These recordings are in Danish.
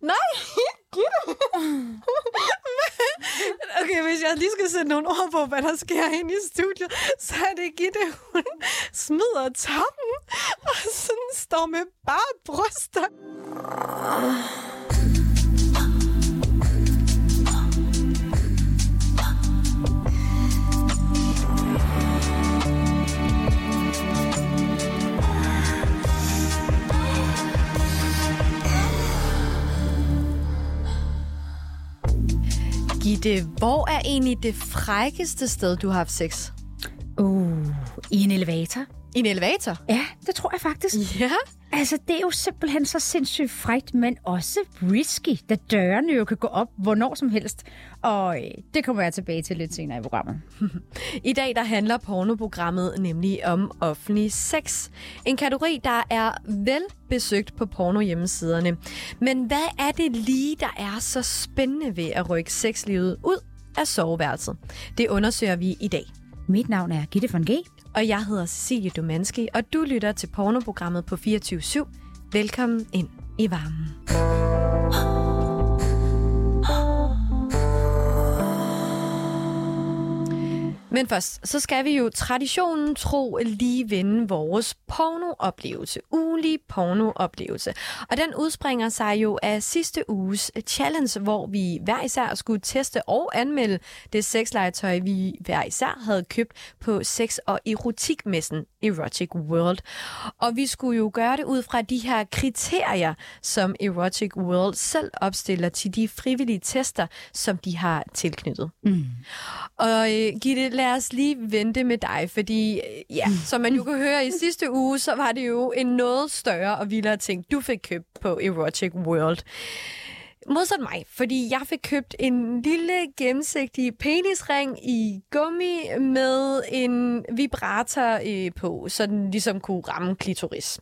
Nej, Gitte. okay, hvis jeg lige skal sætte nogle ord på, hvad der sker inde i studiet, så er det Gitte, hun smider toppen, og sådan står med bare bryster. Ditte, hvor er egentlig det frækkeste sted, du har haft sex? Uh, i en elevator. I en elevator? Ja, det tror jeg faktisk. Ja. Altså, det er jo simpelthen så sindssygt frægt, men også risky, da dørene jo kan gå op hvornår som helst. Og øh, det kommer jeg tilbage til lidt senere i programmet. I dag der handler pornoprogrammet nemlig om offentlig sex. En kategori, der er vel besøgt på porno hjemmesiderne. Men hvad er det lige, der er så spændende ved at rykke sexlivet ud af soveværelset? Det undersøger vi i dag. Mit navn er Gitte von G. Og jeg hedder Cecilie Domanski, og du lytter til pornoprogrammet på 24 Velkommen ind i varmen. Men først, så skal vi jo traditionen tro lige vende vores pornooplevelse. Ulig pornooplevelse. Og den udspringer sig jo af sidste uges challenge, hvor vi hver især skulle teste og anmelde det sexlegetøj, vi hver især havde købt på sex- og erotikmessen Erotic World. Og vi skulle jo gøre det ud fra de her kriterier, som Erotic World selv opstiller til de frivillige tester, som de har tilknyttet. Mm. Og øh, Gitte, lad os lige vente med dig, fordi ja, som man jo kan høre i sidste uge, så var det jo en noget større og vildere ting, du fik købt på Erotic World. Modsat mig, fordi jeg fik købt en lille gennemsigtig penisring i gummi med en vibrator øh, på, så den ligesom kunne ramme klitoris.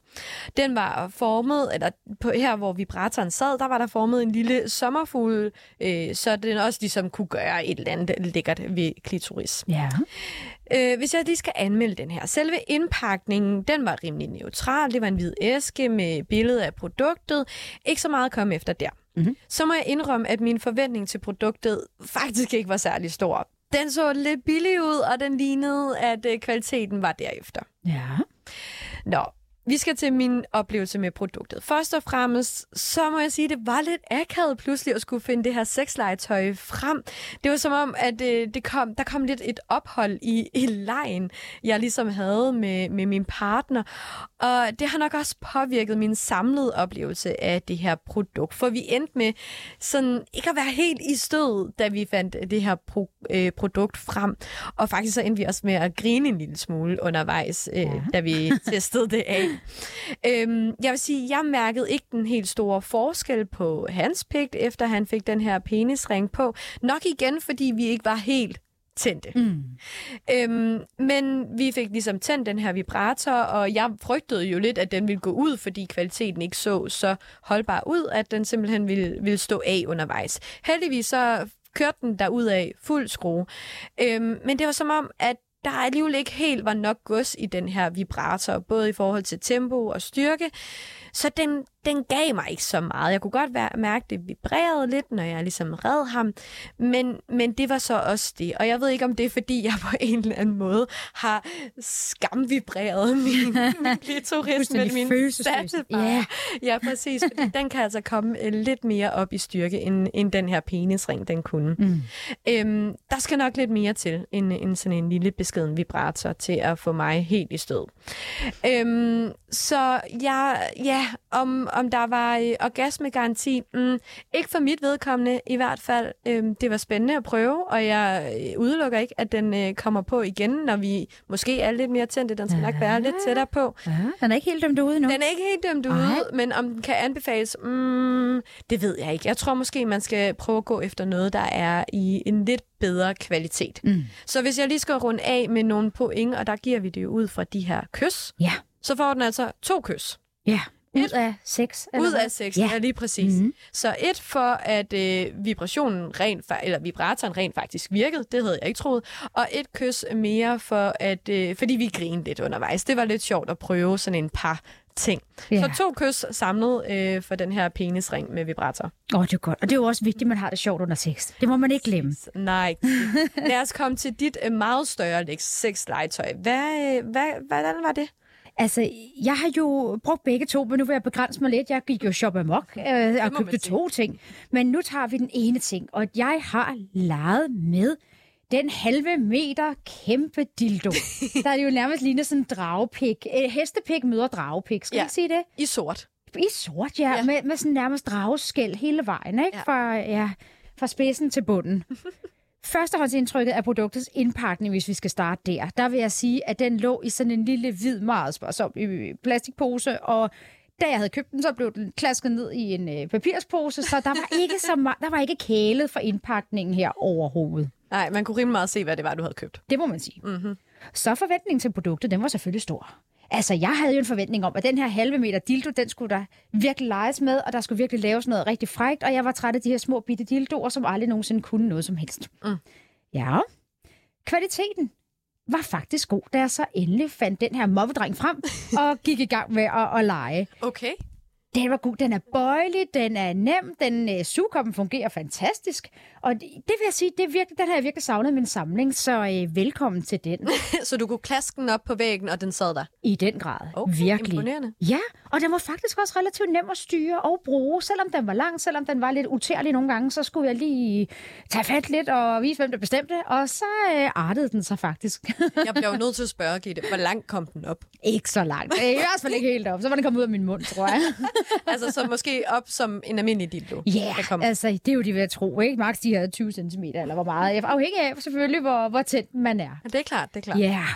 Den var formet, eller på, her hvor vibratoren sad, der var der formet en lille sommerfugl, øh, så den også ligesom kunne gøre et eller andet lækkert ved klitoris. Ja. Øh, hvis jeg lige skal anmelde den her. Selve indpakningen, den var rimelig neutral. Det var en hvid æske med billede af produktet. Ikke så meget at komme efter der. Mm-hmm. Så må jeg indrømme, at min forventning til produktet faktisk ikke var særlig stor. Den så lidt billig ud, og den lignede, at øh, kvaliteten var derefter. Ja. Nå, vi skal til min oplevelse med produktet. Først og fremmest, så må jeg sige, at det var lidt akavet pludselig at skulle finde det her sexlegetøj frem. Det var som om, at øh, det kom, der kom lidt et ophold i, i lejen, jeg ligesom havde med, med min partner. Og det har nok også påvirket min samlede oplevelse af det her produkt. For vi endte med sådan ikke at være helt i stød, da vi fandt det her pro, øh, produkt frem. Og faktisk så endte vi også med at grine en lille smule undervejs, øh, ja. da vi testede det af. Øhm, jeg vil sige, jeg mærkede ikke den helt store forskel på hans pigt, efter han fik den her penisring på. Nok igen, fordi vi ikke var helt tændte. Mm. Øhm, men vi fik ligesom tændt den her vibrator, og jeg frygtede jo lidt, at den ville gå ud, fordi kvaliteten ikke så så holdbar ud, at den simpelthen ville, ville stå af undervejs. Heldigvis så kørte den der ud af fuld skrue. Øhm, men det var som om, at der alligevel ikke helt var nok gods i den her vibrator, både i forhold til tempo og styrke. Så den, den gav mig ikke så meget. Jeg kunne godt være, mærke, at det vibrerede lidt, når jeg ligesom red ham, men, men det var så også det. Og jeg ved ikke, om det er, fordi jeg på en eller anden måde har skamvibreret min, min klitoris med min sattebar. Ja. ja, præcis. Fordi den kan altså komme øh, lidt mere op i styrke, end, end den her penisring, den kunne. Mm. Øhm, der skal nok lidt mere til, end, end sådan en lille beskeden vibrator, til at få mig helt i stød. Øhm, så jeg, ja, om, om der var øh, orgasmegaranti. Mm, ikke for mit vedkommende i hvert fald. Øhm, det var spændende at prøve, og jeg øh, udelukker ikke, at den øh, kommer på igen, når vi måske er lidt mere tændte. Den skal ja. nok være lidt tættere på. Ja, den er ikke helt dømt ude nu. Den er ikke helt dømt ude, Ej. men om den kan anbefales, mm, det ved jeg ikke. Jeg tror måske, man skal prøve at gå efter noget, der er i en lidt bedre kvalitet. Mm. Så hvis jeg lige skal runde af med nogle point, og der giver vi det jo ud fra de her kys, ja. så får den altså to kys. Ja. Ud af seks? Ud hvad? af sex, ja. ja, lige præcis. Mhm. Mm-hmm. Så et for, at øh, vibrationen rent, eller vibratoren rent faktisk virkede, det havde jeg ikke troet. Og et kys mere for, at, øh, fordi vi grinede lidt undervejs. Det var lidt sjovt at prøve sådan en par ting. Ja. Så to kys samlet øh, for den her penisring med vibrator. Åh, oh, det er godt. Og det er jo også vigtigt, at man har det sjovt under sex. Det må man ikke glemme. Nej. Lad os komme til dit øh, meget større sexlegetøj. Hvad, øh, hvad, hvordan var det? Altså, jeg har jo brugt begge to, men nu vil jeg begrænse mig lidt. Jeg gik jo shop amok øh, og købte to ting. Men nu tager vi den ene ting, og jeg har leget med den halve meter kæmpe dildo. der er jo nærmest ligner sådan en dragepik. Øh, hestepik møder dragepik, skal Ja. ja. sige det? I sort. I sort, ja, Ja. Med, med sådan nærmest drageskæld hele vejen, ikke? Ja. Fra, ja, fra spidsen til bunden. Førstehåndsindtrykket af produktets indpakning, hvis vi skal starte der, der vil jeg sige, at den lå i sådan en lille hvid, meget sparsom øh, plastikpose, og da jeg havde købt den, så blev den klasket ned i en øh, papirspose, så der var ikke så meget, der var ikke kælet for indpakningen her overhovedet. Nej, man kunne rimelig meget se, hvad det var, du havde købt. Det må man sige. Mm-hmm. Så forventningen til produktet, den var selvfølgelig stor. Altså, jeg havde jo en forventning om, at den her halve meter dildo, den skulle der virkelig leges med, og der skulle virkelig laves noget rigtig frægt, og jeg var træt af de her små bitte dildoer, som aldrig nogensinde kunne noget som helst. Mm. Ja, kvaliteten var faktisk god, da jeg så endelig fandt den her mobbedreng frem og gik i gang med at, at lege. Okay. Den var god. Den er bøjelig, den er nem, den øh, sugekoppen fungerer fantastisk. Og det, det vil jeg sige, det er virkelig, den har jeg virkelig savnet i min samling, så øh, velkommen til den. Så du kunne klaske den op på væggen, og den sad der? I den grad. Okay, virkelig. imponerende. Ja, og den var faktisk også relativt nem at styre og bruge. Selvom den var lang, selvom den var lidt utærlig nogle gange, så skulle jeg lige tage fat lidt og vise, hvem der bestemte. Og så øh, artede den sig faktisk. Jeg bliver jo nødt til at spørge, Gitte, hvor langt kom den op? ikke så langt. Øh, I hvert fald ikke helt op. Så var den kommet ud af min mund, tror jeg. altså, så måske op som en almindelig dildo. Ja, kom. altså det er jo de ved at tro, ikke? Max de her 20 cm, eller hvor meget. Afhængig af selvfølgelig, hvor, hvor tæt man er. Det er klart, det er klart. Ja, yeah.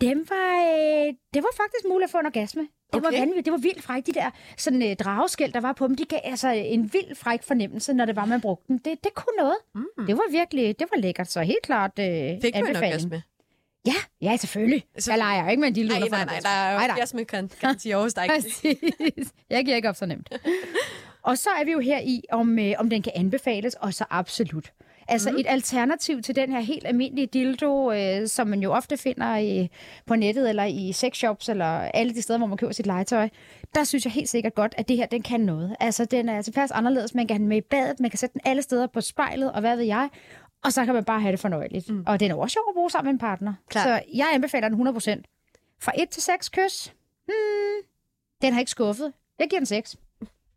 dem var, øh, det var faktisk muligt at få en orgasme. Det okay. var vanvittigt. Det var vildt frækt. De der sådan, øh, drageskæld, der var på dem, de gav altså en vild fræk fornemmelse, når det var, man brugte dem. Det, det kunne noget. Mm. Det var virkelig, det var lækkert. Så helt klart øh, Fik du en anbefaling. orgasme? Ja, ja, selvfølgelig. Så- Jeg leger ikke med en dildo Nej, nej, nej, der er jo Nej, nej. orgasme kan, kan sige Aarhus, der er ikke. Præcis. Jeg giver ikke op så nemt. og så er vi jo her i, om, øh, om den kan anbefales, og så absolut. Altså mm. et alternativ til den her helt almindelige dildo, øh, som man jo ofte finder i, på nettet eller i sexshops eller alle de steder, hvor man køber sit legetøj. Der synes jeg helt sikkert godt, at det her, den kan noget. Altså den er tilpas anderledes. Man kan have den med i badet, man kan sætte den alle steder på spejlet, og hvad ved jeg. Og så kan man bare have det fornøjeligt. Mm. Og den er også sjov at bruge sammen med en partner. Klart. Så jeg anbefaler den 100%. Fra 1 til 6 kys. Hmm, den har ikke skuffet. Jeg giver den 6.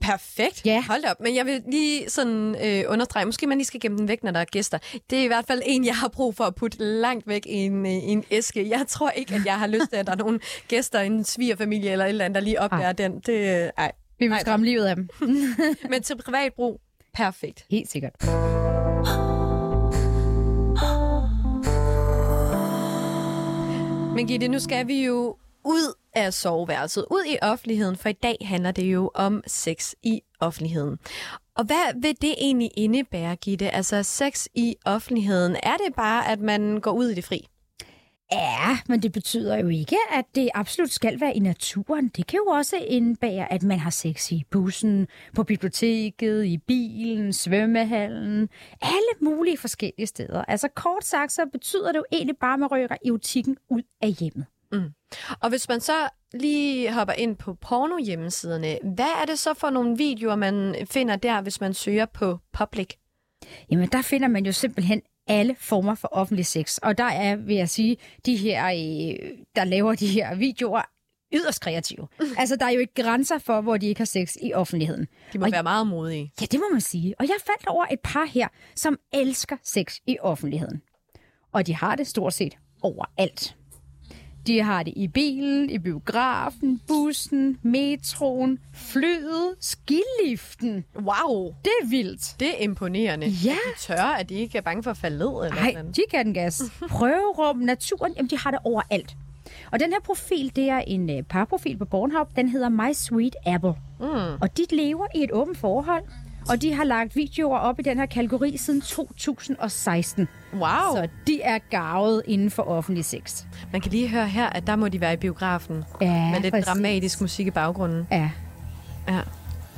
Perfekt. Ja. Hold op. Men jeg vil lige sådan øh, understrege, måske man lige skal gemme den væk, når der er gæster. Det er i hvert fald en, jeg har brug for at putte langt væk i en, øh, i en æske. Jeg tror ikke, at jeg har lyst til, at der er nogen gæster, en svigerfamilie eller et eller andet, der lige opdager Ej. den. Det, øh, ej. Vi vil skræmme livet af dem. Men til privat brug, perfekt. Helt sikkert. Men Gitte, nu skal vi jo ud af soveværelset, ud i offentligheden, for i dag handler det jo om sex i offentligheden. Og hvad vil det egentlig indebære, Gitte? Altså sex i offentligheden, er det bare, at man går ud i det fri? Ja, men det betyder jo ikke, at det absolut skal være i naturen. Det kan jo også indebære, at man har sex i bussen, på biblioteket, i bilen, svømmehallen, alle mulige forskellige steder. Altså kort sagt, så betyder det jo egentlig bare, at man rykker erotikken ud af hjemmet. Og hvis man så lige hopper ind på porno-hjemmesiderne, hvad er det så for nogle videoer, man finder der, hvis man søger på public? Jamen, der finder man jo simpelthen alle former for offentlig sex. Og der er, vil jeg sige, de her, øh, der laver de her videoer, yderst kreative. altså, der er jo ikke grænser for, hvor de ikke har sex i offentligheden. De må Og- være meget modige. Ja, det må man sige. Og jeg faldt over et par her, som elsker sex i offentligheden. Og de har det stort set overalt. De har det i bilen, i biografen, bussen, metroen, flyet, skiliften. Wow, Det er vildt. det er imponerende. Ja. De tør, at de ikke er bange for at falde ned. Eller Nej, de kan den gas. Prøverum, naturen, jamen de har det overalt. Og den her profil, det er en øh, parprofil på Pornhub. Den hedder My Sweet Apple. Mm. Og de lever i et åbent forhold. Og de har lagt videoer op i den her kategori siden 2016. Wow. Så de er gavet inden for offentlig sex. Man kan lige høre her, at der må de være i biografen. Ja, med lidt præcis. dramatisk musik i baggrunden. Ja. Ja.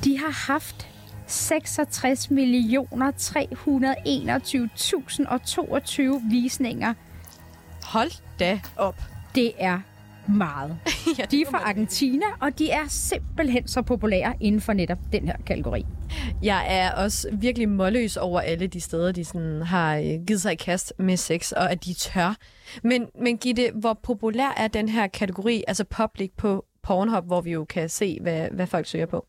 De har haft 66 millioner 321.022 visninger. Hold da op. Det er meget. ja, De er fra Argentina, og de er simpelthen så populære inden for netop den her kategori. Jeg er også virkelig målløs over alle de steder, de sådan har øh, givet sig i kast med sex, og at de tør. Men, men Gitte, hvor populær er den her kategori, altså public på Pornhub, hvor vi jo kan se, hvad, hvad folk søger på?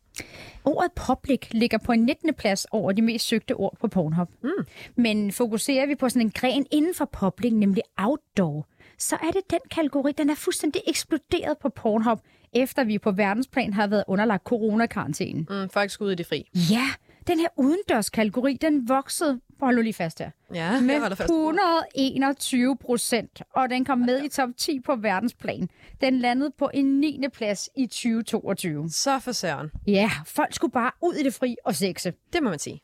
Ordet public ligger på en 19. plads over de mest søgte ord på Pornhub. Mm. Men fokuserer vi på sådan en gren inden for public, nemlig outdoor, så er det den kategori, den er fuldstændig eksploderet på Pornhub, efter vi på verdensplan har været underlagt coronakarantænen. Mm, folk skal ud i det fri. Ja, den her udendørskategori, den voksede, hold nu lige fast her, Ja, med jeg holder fast. 121 procent, og den kom med i top 10 på verdensplan. Den landede på en 9. plads i 2022. Så for søren. Ja, folk skulle bare ud i det fri og sexe. Det må man sige.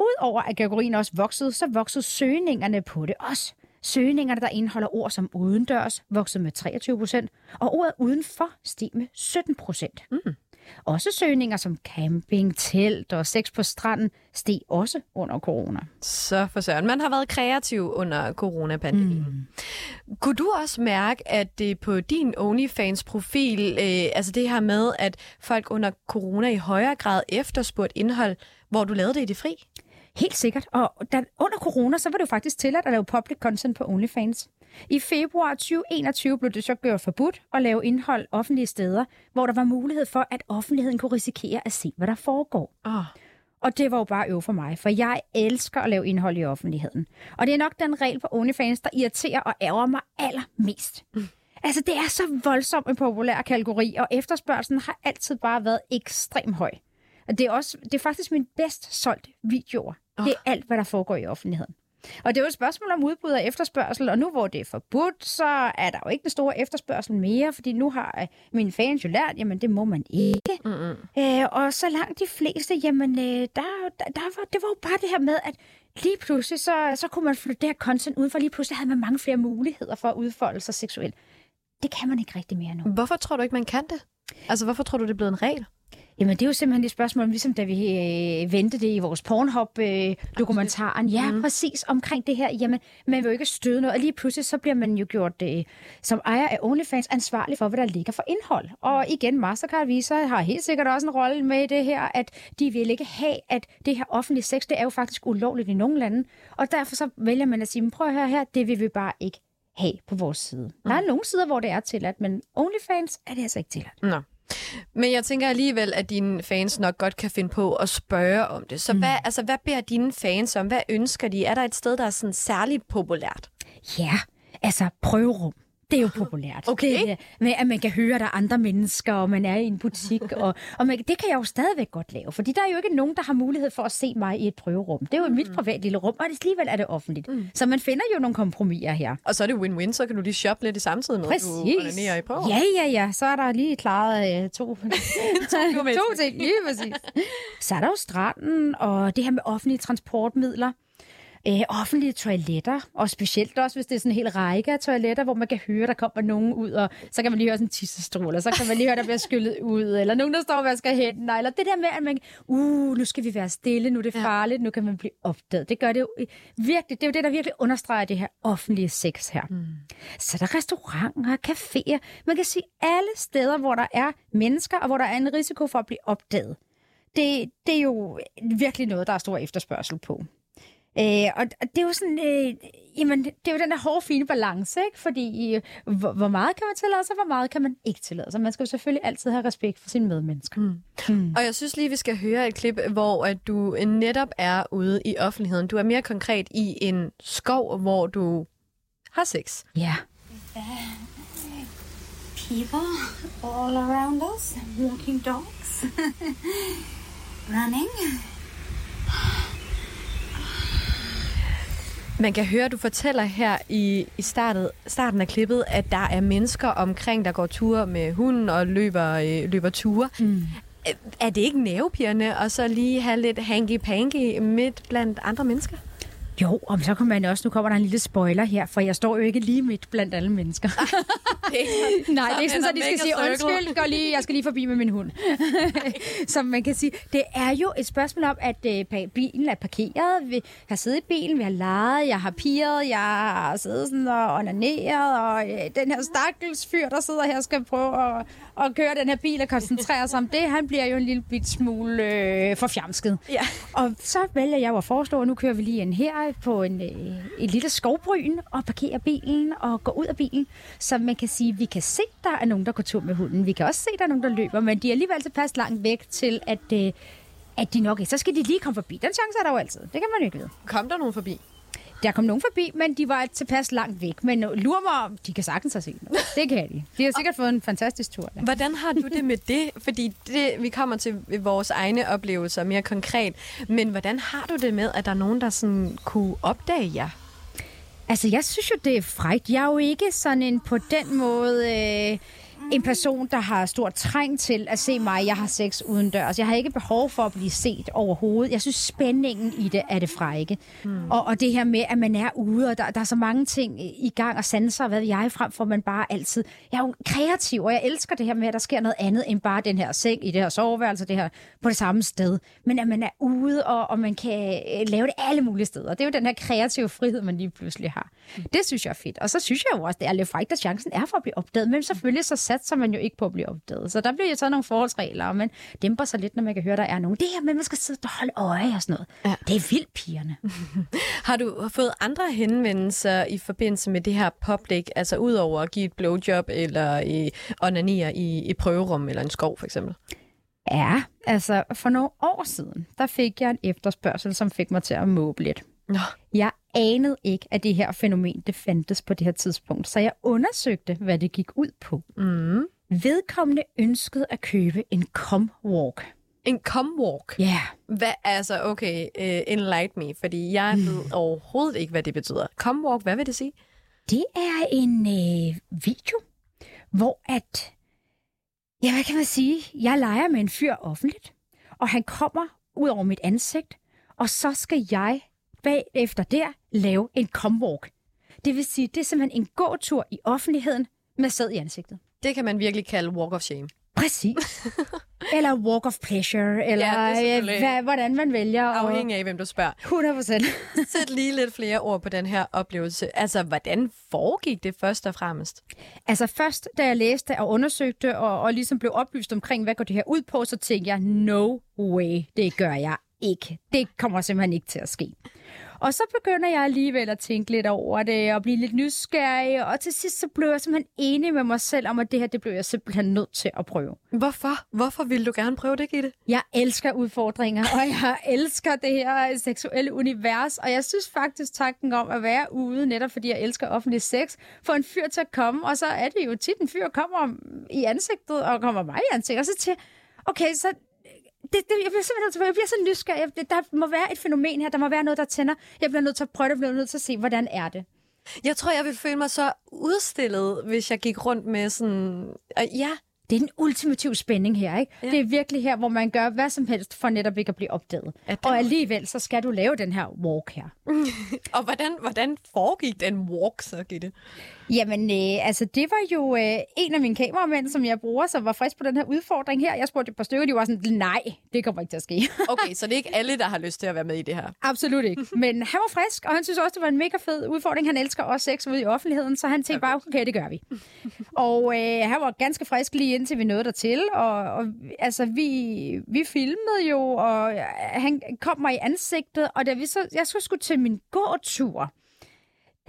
Udover at kategorien også voksede, så voksede søgningerne på det også. Søgningerne, der indeholder ord som udendørs, voksede med 23 procent, og ordet udenfor steg med 17 procent. Mm. Også søgninger som camping, telt og sex på stranden steg også under corona. Så for søren. Man har været kreativ under coronapandemien. Mm. Kunne du også mærke, at det på din OnlyFans-profil, øh, altså det her med, at folk under corona i højere grad efterspurgte indhold, hvor du lavede det i det fri? Helt sikkert. Og da, under corona, så var det jo faktisk tilladt at lave public content på OnlyFans. I februar 2021 blev det så gjort forbudt at lave indhold offentlige steder, hvor der var mulighed for, at offentligheden kunne risikere at se, hvad der foregår. Oh. Og det var jo bare øv for mig, for jeg elsker at lave indhold i offentligheden. Og det er nok den regel på OnlyFans, der irriterer og ærger mig allermest. Mm. Altså, det er så voldsomt en populær kategori, og efterspørgselen har altid bare været ekstremt høj. Og det er, også, det er faktisk min bedst solgte videoer. Oh. Det er alt, hvad der foregår i offentligheden. Og det er jo et spørgsmål om udbud og efterspørgsel, og nu hvor det er forbudt, så er der jo ikke den store efterspørgsel mere, fordi nu har øh, mine fans jo lært, jamen det må man ikke. Mm-hmm. Øh, og så langt de fleste, jamen øh, der, der, der var, det var jo bare det her med, at lige pludselig, så, så kunne man flytte det her content ud, for lige pludselig havde man mange flere muligheder for at udfolde sig seksuelt. Det kan man ikke rigtig mere nu. Hvorfor tror du ikke, man kan det? Altså, hvorfor tror du, det er blevet en regel? Jamen, det er jo simpelthen et spørgsmål, ligesom da vi øh, vendte det i vores Pornhub-dokumentaren. Øh, ja, mm. præcis omkring det her. Jamen, man vil jo ikke støde noget, og lige pludselig så bliver man jo gjort øh, som ejer af OnlyFans ansvarlig for, hvad der ligger for indhold. Og igen, Mastercard Visa har helt sikkert også en rolle med det her, at de vil ikke have, at det her offentlige sex, det er jo faktisk ulovligt i nogle lande. Og derfor så vælger man at sige, prøv at høre her, det vil vi bare ikke have på vores side. Mm. Der er nogle sider, hvor det er tilladt, men OnlyFans er det altså ikke tilladt. Nå. Men jeg tænker alligevel, at dine fans nok godt kan finde på at spørge om det. Så mm. hvad, altså, hvad beder dine fans om? Hvad ønsker de? Er der et sted, der er sådan særligt populært? Ja, altså prøverum. Det er jo populært. Okay. Det, med, at man kan høre, at der er andre mennesker, og man er i en butik. og, og man, det kan jeg jo stadigvæk godt lave, fordi der er jo ikke nogen, der har mulighed for at se mig i et prøverum. Det er jo mm. mit privat lille rum, og alligevel er det offentligt. Mm. Så man finder jo nogle kompromiser her. Og så er det win-win, så kan du lige shoppe lidt i samtidig med, Præcis. du i prøver. Ja, ja, ja. Så er der lige klaret øh, to, to, to ting. Lige præcis. Så er der jo stranden, og det her med offentlige transportmidler. Øh, offentlige toiletter, og specielt også, hvis det er sådan en hel række af toiletter, hvor man kan høre, der kommer nogen ud, og så kan man lige høre sådan en tissestråle, og så kan man lige høre, der bliver skyllet ud, eller nogen, der står og vasker hænder, eller det der med, at man, uh, nu skal vi være stille, nu er det farligt, nu kan man blive opdaget. Det gør det jo virkelig, det er jo det, der virkelig understreger det her offentlige sex her. Mm. Så der er restauranter, caféer, man kan sige alle steder, hvor der er mennesker, og hvor der er en risiko for at blive opdaget. Det, det er jo virkelig noget, der er stor efterspørgsel på. Øh, og det er jo sådan, øh, jamen, det er jo den der hårde, fine balance, ikke? Fordi øh, hvor, hvor meget kan man tillade sig, hvor meget kan man ikke tillade sig. Man skal jo selvfølgelig altid have respekt for sine medmennesker. Mm. Mm. Og jeg synes lige, vi skal høre et klip, hvor at du netop er ude i offentligheden. Du er mere konkret i en skov, hvor du har sex. Ja. Yeah. People all around us, walking dogs, running. Man kan høre, at du fortæller her i, i startet, starten af klippet, at der er mennesker omkring, der går ture med hunden og løber, øh, løber ture. Mm. Er det ikke nervepirrende at så lige have lidt hanky-panky midt blandt andre mennesker? Jo, og så kommer man også, nu kommer der en lille spoiler her, for jeg står jo ikke lige midt blandt alle mennesker. Nej, det er ikke sådan, at de skal sige, undskyld, går lige, jeg skal lige forbi med min hund. Som man kan sige, det er jo et spørgsmål om, at øh, bilen er parkeret, vi har siddet i bilen, vi har leget, jeg har piret, jeg har siddet sådan og onaneret, og øh, den her stakkels fyr, der sidder her, skal prøve at, at køre den her bil og koncentrere sig om det, han bliver jo en lille bit smule øh, forfjamsket. Ja. Og så vælger jeg jo at foreslå, at nu kører vi lige ind her på en, øh, et lille skovbryn og parkerer bilen og går ud af bilen, så man kan sige, at vi kan se, der er nogen, der går tur med hunden. Vi kan også se, der er nogen, der løber, men de er alligevel tilpas langt væk til, at, øh, at de nok ikke. Så skal de lige komme forbi. Den chance er der jo altid. Det kan man jo ikke vide. Kom der nogen forbi? Der kom nogen forbi, men de var tilpas langt væk. Men lurer mig om, de kan sagtens have set noget. Det kan de. De har sikkert fået en fantastisk tur. Der. Hvordan har du det med det? Fordi det, vi kommer til vores egne oplevelser mere konkret. Men hvordan har du det med, at der er nogen, der sådan kunne opdage jer? Altså, jeg synes jo, det er frækt. Jeg er jo ikke sådan en på den måde... Øh, en person, der har stort træng til at se mig, jeg har sex uden dør. Altså, jeg har ikke behov for at blive set overhovedet. Jeg synes, spændingen i det er det frække. Mm. Og, og det her med, at man er ude, og der, der er så mange ting i gang og sanser, hvad jeg, frem for man bare altid... Jeg er jo kreativ, og jeg elsker det her med, at der sker noget andet end bare den her seng i det her soveværelse, det her på det samme sted. Men at man er ude, og, og man kan øh, lave det alle mulige steder. Det er jo den her kreative frihed, man lige pludselig har. Mm. Det synes jeg er fedt. Og så synes jeg jo også, det er lidt frækt, at chancen er for at blive opdaget. Men selvfølgelig så satser man jo ikke på at blive opdaget. Så der bliver jo taget nogle forholdsregler, og man dæmper sig lidt, når man kan høre, at der er nogen. Det her med, at man skal sidde og holde øje og sådan noget. Ja. Det er vildt, pigerne. Har du fået andre henvendelser i forbindelse med det her public, altså udover at give et blowjob eller i onanier i, i prøverum eller en skov for eksempel? Ja, altså for nogle år siden, der fik jeg en efterspørgsel, som fik mig til at måbe lidt. Nå. Jeg anede ikke, at det her fænomen det fandtes på det her tidspunkt, så jeg undersøgte, hvad det gik ud på. Mm. Vedkommende ønskede at købe en comwalk. En comwalk? Ja. Yeah. Hvad, altså, okay, uh, enlight me, fordi jeg ved mm. overhovedet ikke, hvad det betyder. Comwalk, hvad vil det sige? Det er en øh, video, hvor at, ja, hvad kan man sige, jeg leger med en fyr offentligt, og han kommer ud over mit ansigt, og så skal jeg bagefter der lave en comwalk. Det vil sige, det er simpelthen en gåtur i offentligheden med sæd i ansigtet. Det kan man virkelig kalde walk of shame. Præcis. eller walk of pleasure, eller ja, hvad, hvordan man vælger. Afhængig af, hvem du spørger. 100 procent. Sæt lige lidt flere ord på den her oplevelse. Altså, hvordan foregik det først og fremmest? Altså først, da jeg læste og undersøgte, og, og ligesom blev oplyst omkring, hvad går det her ud på, så tænkte jeg, no way, det gør jeg ikke. Det kommer simpelthen ikke til at ske. Og så begynder jeg alligevel at tænke lidt over det, og blive lidt nysgerrig, og til sidst så blev jeg simpelthen enig med mig selv om, at det her, det blev jeg simpelthen nødt til at prøve. Hvorfor? Hvorfor vil du gerne prøve det, Gitte? Jeg elsker udfordringer, og jeg elsker det her seksuelle univers, og jeg synes faktisk tanken om at være ude, netop fordi jeg elsker offentlig sex, for en fyr til at komme, og så er det jo tit, en fyr kommer i ansigtet, og kommer mig i ansigtet, og så til, okay, så det, det, jeg bliver simpelthen jeg bliver så nysgerrig. Jeg, der må være et fænomen her, der må være noget, der tænder. Jeg bliver nødt til at prøve det, jeg bliver nødt til at se, hvordan er det. Jeg tror, jeg vil føle mig så udstillet, hvis jeg gik rundt med sådan... Ja, det er den ultimative spænding her, ikke? Ja. Det er virkelig her, hvor man gør hvad som helst for netop ikke at blive opdaget. Ja, og alligevel, så skal du lave den her walk her. og hvordan, hvordan foregik den walk så, Gitte? Jamen, øh, altså, det var jo øh, en af mine kameramænd, som jeg bruger, som var frisk på den her udfordring her. Jeg spurgte et par stykker, de var sådan, nej, det kommer ikke til at ske. okay, så det er ikke alle, der har lyst til at være med i det her? Absolut ikke. Men han var frisk, og han synes også, det var en mega fed udfordring. Han elsker også sex ude i offentligheden, så han tænkte bare, okay, det gør vi. og øh, han var ganske frisk lige indtil vi nåede dertil, og, og altså, vi, vi filmede jo, og han kom mig i ansigtet, og da vi så, jeg så skulle til min gåtur,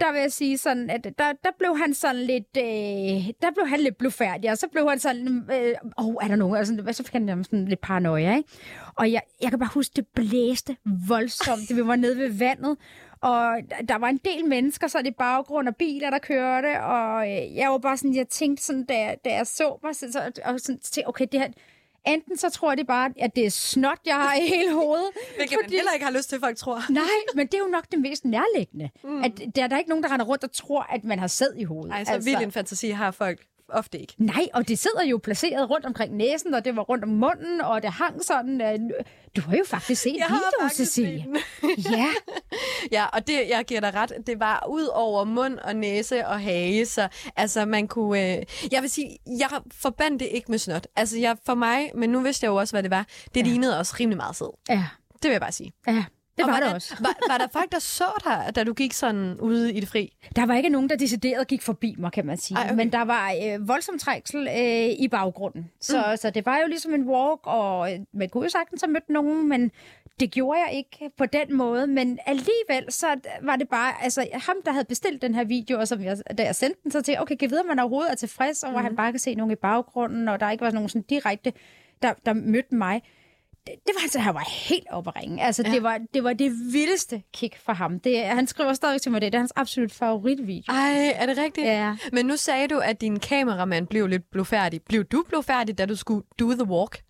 der vil jeg sige sådan, at der, der blev han sådan lidt, øh, der blev han lidt blufærdig, og så blev han sådan, øh, åh, er der nogen, altså, så fik han sådan lidt paranoia, ikke? Og jeg, jeg kan bare huske, det blæste voldsomt, vi var nede ved vandet, og der var en del mennesker, så det baggrund af biler, der kørte, og øh, jeg var bare sådan, jeg tænkte sådan, da, da jeg så mig, så, og sådan, okay, det her, enten så tror det bare, at det er snot, jeg har i hele hovedet. Hvilket fordi... man heller ikke har lyst til, folk tror. Nej, men det er jo nok det mest nærliggende. Mm. At der er der ikke nogen, der render rundt og tror, at man har sæd i hovedet. Nej, så altså... vild en fantasi har folk ofte ikke. Nej, og det sidder jo placeret rundt omkring næsen, og det var rundt om munden, og det hang sådan. Uh, du har jo faktisk set jeg videoen, Cecilie. ja. Ja, og det, jeg giver dig ret, det var ud over mund og næse og hage, så altså man kunne... Øh, jeg vil sige, jeg forbandt det ikke med snot. Altså jeg, for mig, men nu vidste jeg jo også, hvad det var, det ja. lignede også rimelig meget sæd. Ja, Det vil jeg bare sige. ja. Det Og var det hvordan- også. Var, var der folk, der så dig, da du gik sådan ude i det fri? Der var ikke nogen, der decideret gik forbi mig, kan man sige. Ej, okay. Men der var øh, voldsom trængsel øh, i baggrunden. Så, mm. så det var jo ligesom en walk, og øh, man kunne jo sagtens have mødt nogen, men det gjorde jeg ikke på den måde. Men alligevel, så var det bare, altså ham, der havde bestilt den her video, og som jeg, da jeg sendte den, så til, okay, kan vide, om man overhovedet er tilfreds over, mm. at han bare kan se nogen i baggrunden, og der ikke var nogen sådan direkte, der, der mødte mig. Det, det var altså, han var helt oppe at ringe. Altså, ja. det, var, det var det vildeste kick for ham. Det, han skriver stadig til mig det. Det er hans absolut favoritvideo. Ej, er det rigtigt? Ja. Men nu sagde du, at din kameramand blev lidt blufærdig. Blev du blufærdig, da du skulle do the walk?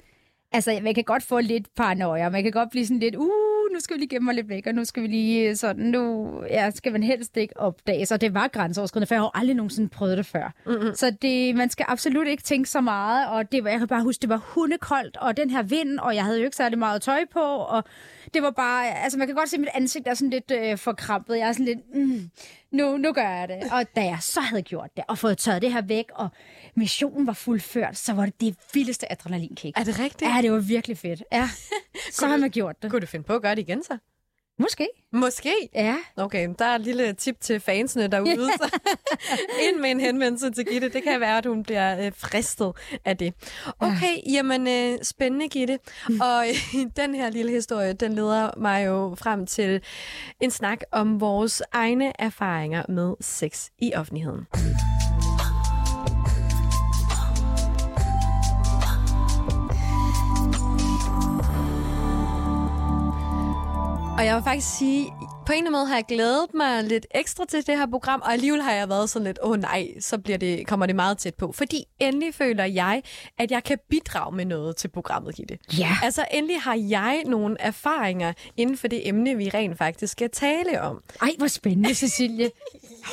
Altså, man kan godt få lidt paranoia. Man kan godt blive sådan lidt, uh, nu skal vi lige gemme mig lidt væk, og nu skal vi lige øh, sådan, nu ja, skal man helst ikke opdage. Så det var grænseoverskridende, for jeg har aldrig nogensinde prøvet det før. Mm-hmm. Så det, man skal absolut ikke tænke så meget, og det var, jeg kan bare huske, det var hundekoldt, og den her vind, og jeg havde jo ikke særlig meget tøj på, og det var bare, altså man kan godt se, at mit ansigt er sådan lidt øh, forkrampet. Jeg er sådan lidt, mm, nu, nu gør jeg det. Og da jeg så havde gjort det, og fået tørret det her væk, og missionen var fuldført, så var det det vildeste adrenalinkick. Er det rigtigt? Ja, det var virkelig fedt. Ja, så har man gjort det. Kunne du finde på at gøre det igen så? Måske. Måske. Ja. Okay, der er et lille tip til fansene derude. Så ind med en henvendelse til Gitte. Det kan være, at hun bliver øh, fristet af det. Okay, jamen øh, spændende, Gitte. Og øh, den her lille historie, den leder mig jo frem til en snak om vores egne erfaringer med sex i offentligheden. Og jeg vil faktisk sige, på en eller anden måde har jeg glædet mig lidt ekstra til det her program, og alligevel har jeg været sådan lidt, åh oh, nej, så bliver det, kommer det meget tæt på. Fordi endelig føler jeg, at jeg kan bidrage med noget til programmet, Gitte. Ja. Altså endelig har jeg nogle erfaringer inden for det emne, vi rent faktisk skal tale om. Ej, hvor spændende, Cecilie.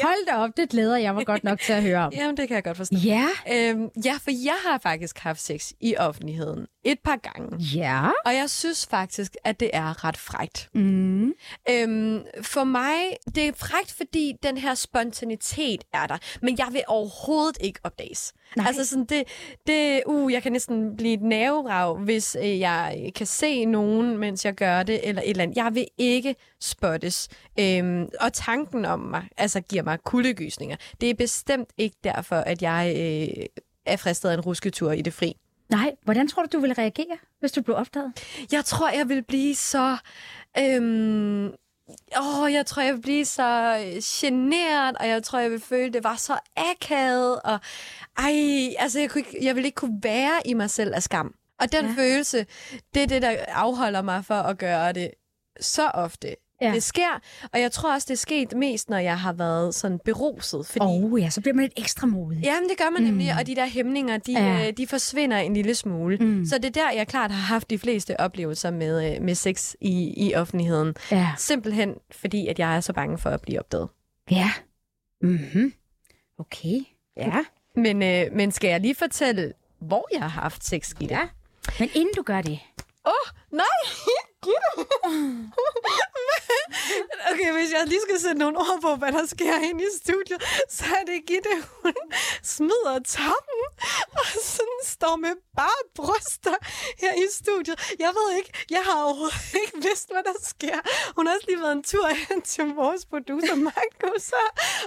Hold da op, det glæder jeg mig godt nok til at høre om. Jamen, det kan jeg godt forstå. Ja. Øhm, ja, for jeg har faktisk haft sex i offentligheden et par gange. Ja. Og jeg synes faktisk, at det er ret frægt. Mm. Øhm, for mig, det er frægt, fordi den her spontanitet er der. Men jeg vil overhovedet ikke opdages. Nej. Altså sådan, det, det, uh, jeg kan næsten blive et nerverav, hvis øh, jeg kan se nogen, mens jeg gør det, eller et eller andet. Jeg vil ikke spottes. Øhm, og tanken om mig, altså giver mig kuldegysninger. Det er bestemt ikke derfor, at jeg øh, er fristet af en rusketur i det fri. Nej, hvordan tror du, du ville reagere, hvis du blev opdaget? Jeg tror, jeg vil blive så... Øhm, åh, jeg tror, jeg vil blive så øh, generet, og jeg tror, jeg vil føle, det var så akavet, og ej, altså, jeg, kunne ikke, jeg vil ikke kunne være i mig selv af skam. Og den ja. følelse, det er det, der afholder mig for at gøre det så ofte. Ja. Det sker, og jeg tror også, det er sket mest, når jeg har været sådan beruset. Fordi Åh oh, ja, så bliver man lidt ekstra modig. Jamen, det gør man nemlig, og de der hæmninger, de, Ja. ja. de forsvinder en lille smule. Mm. Mm. Så det er der, jeg klart har haft de fleste oplevelser med, øh, med sex i, i offentligheden. Ja. Simpelthen fordi, at jeg er så bange for at blive opdaget. Ja. Mhm. Okay. Ja. Men, øh, men skal jeg lige fortælle, hvor jeg har haft sex i det? Ja. Men inden du gør det, Åh, oh, nej! Gitte! okay, hvis jeg lige skal sætte nogle ord på, hvad der sker inde i studiet, så er det Gitte, hun smider toppen og sådan står med bare bryster her i studiet. Jeg ved ikke, jeg har overhovedet ikke vidst, hvad der sker. Hun har også lige været en tur hen til vores producer, Markus,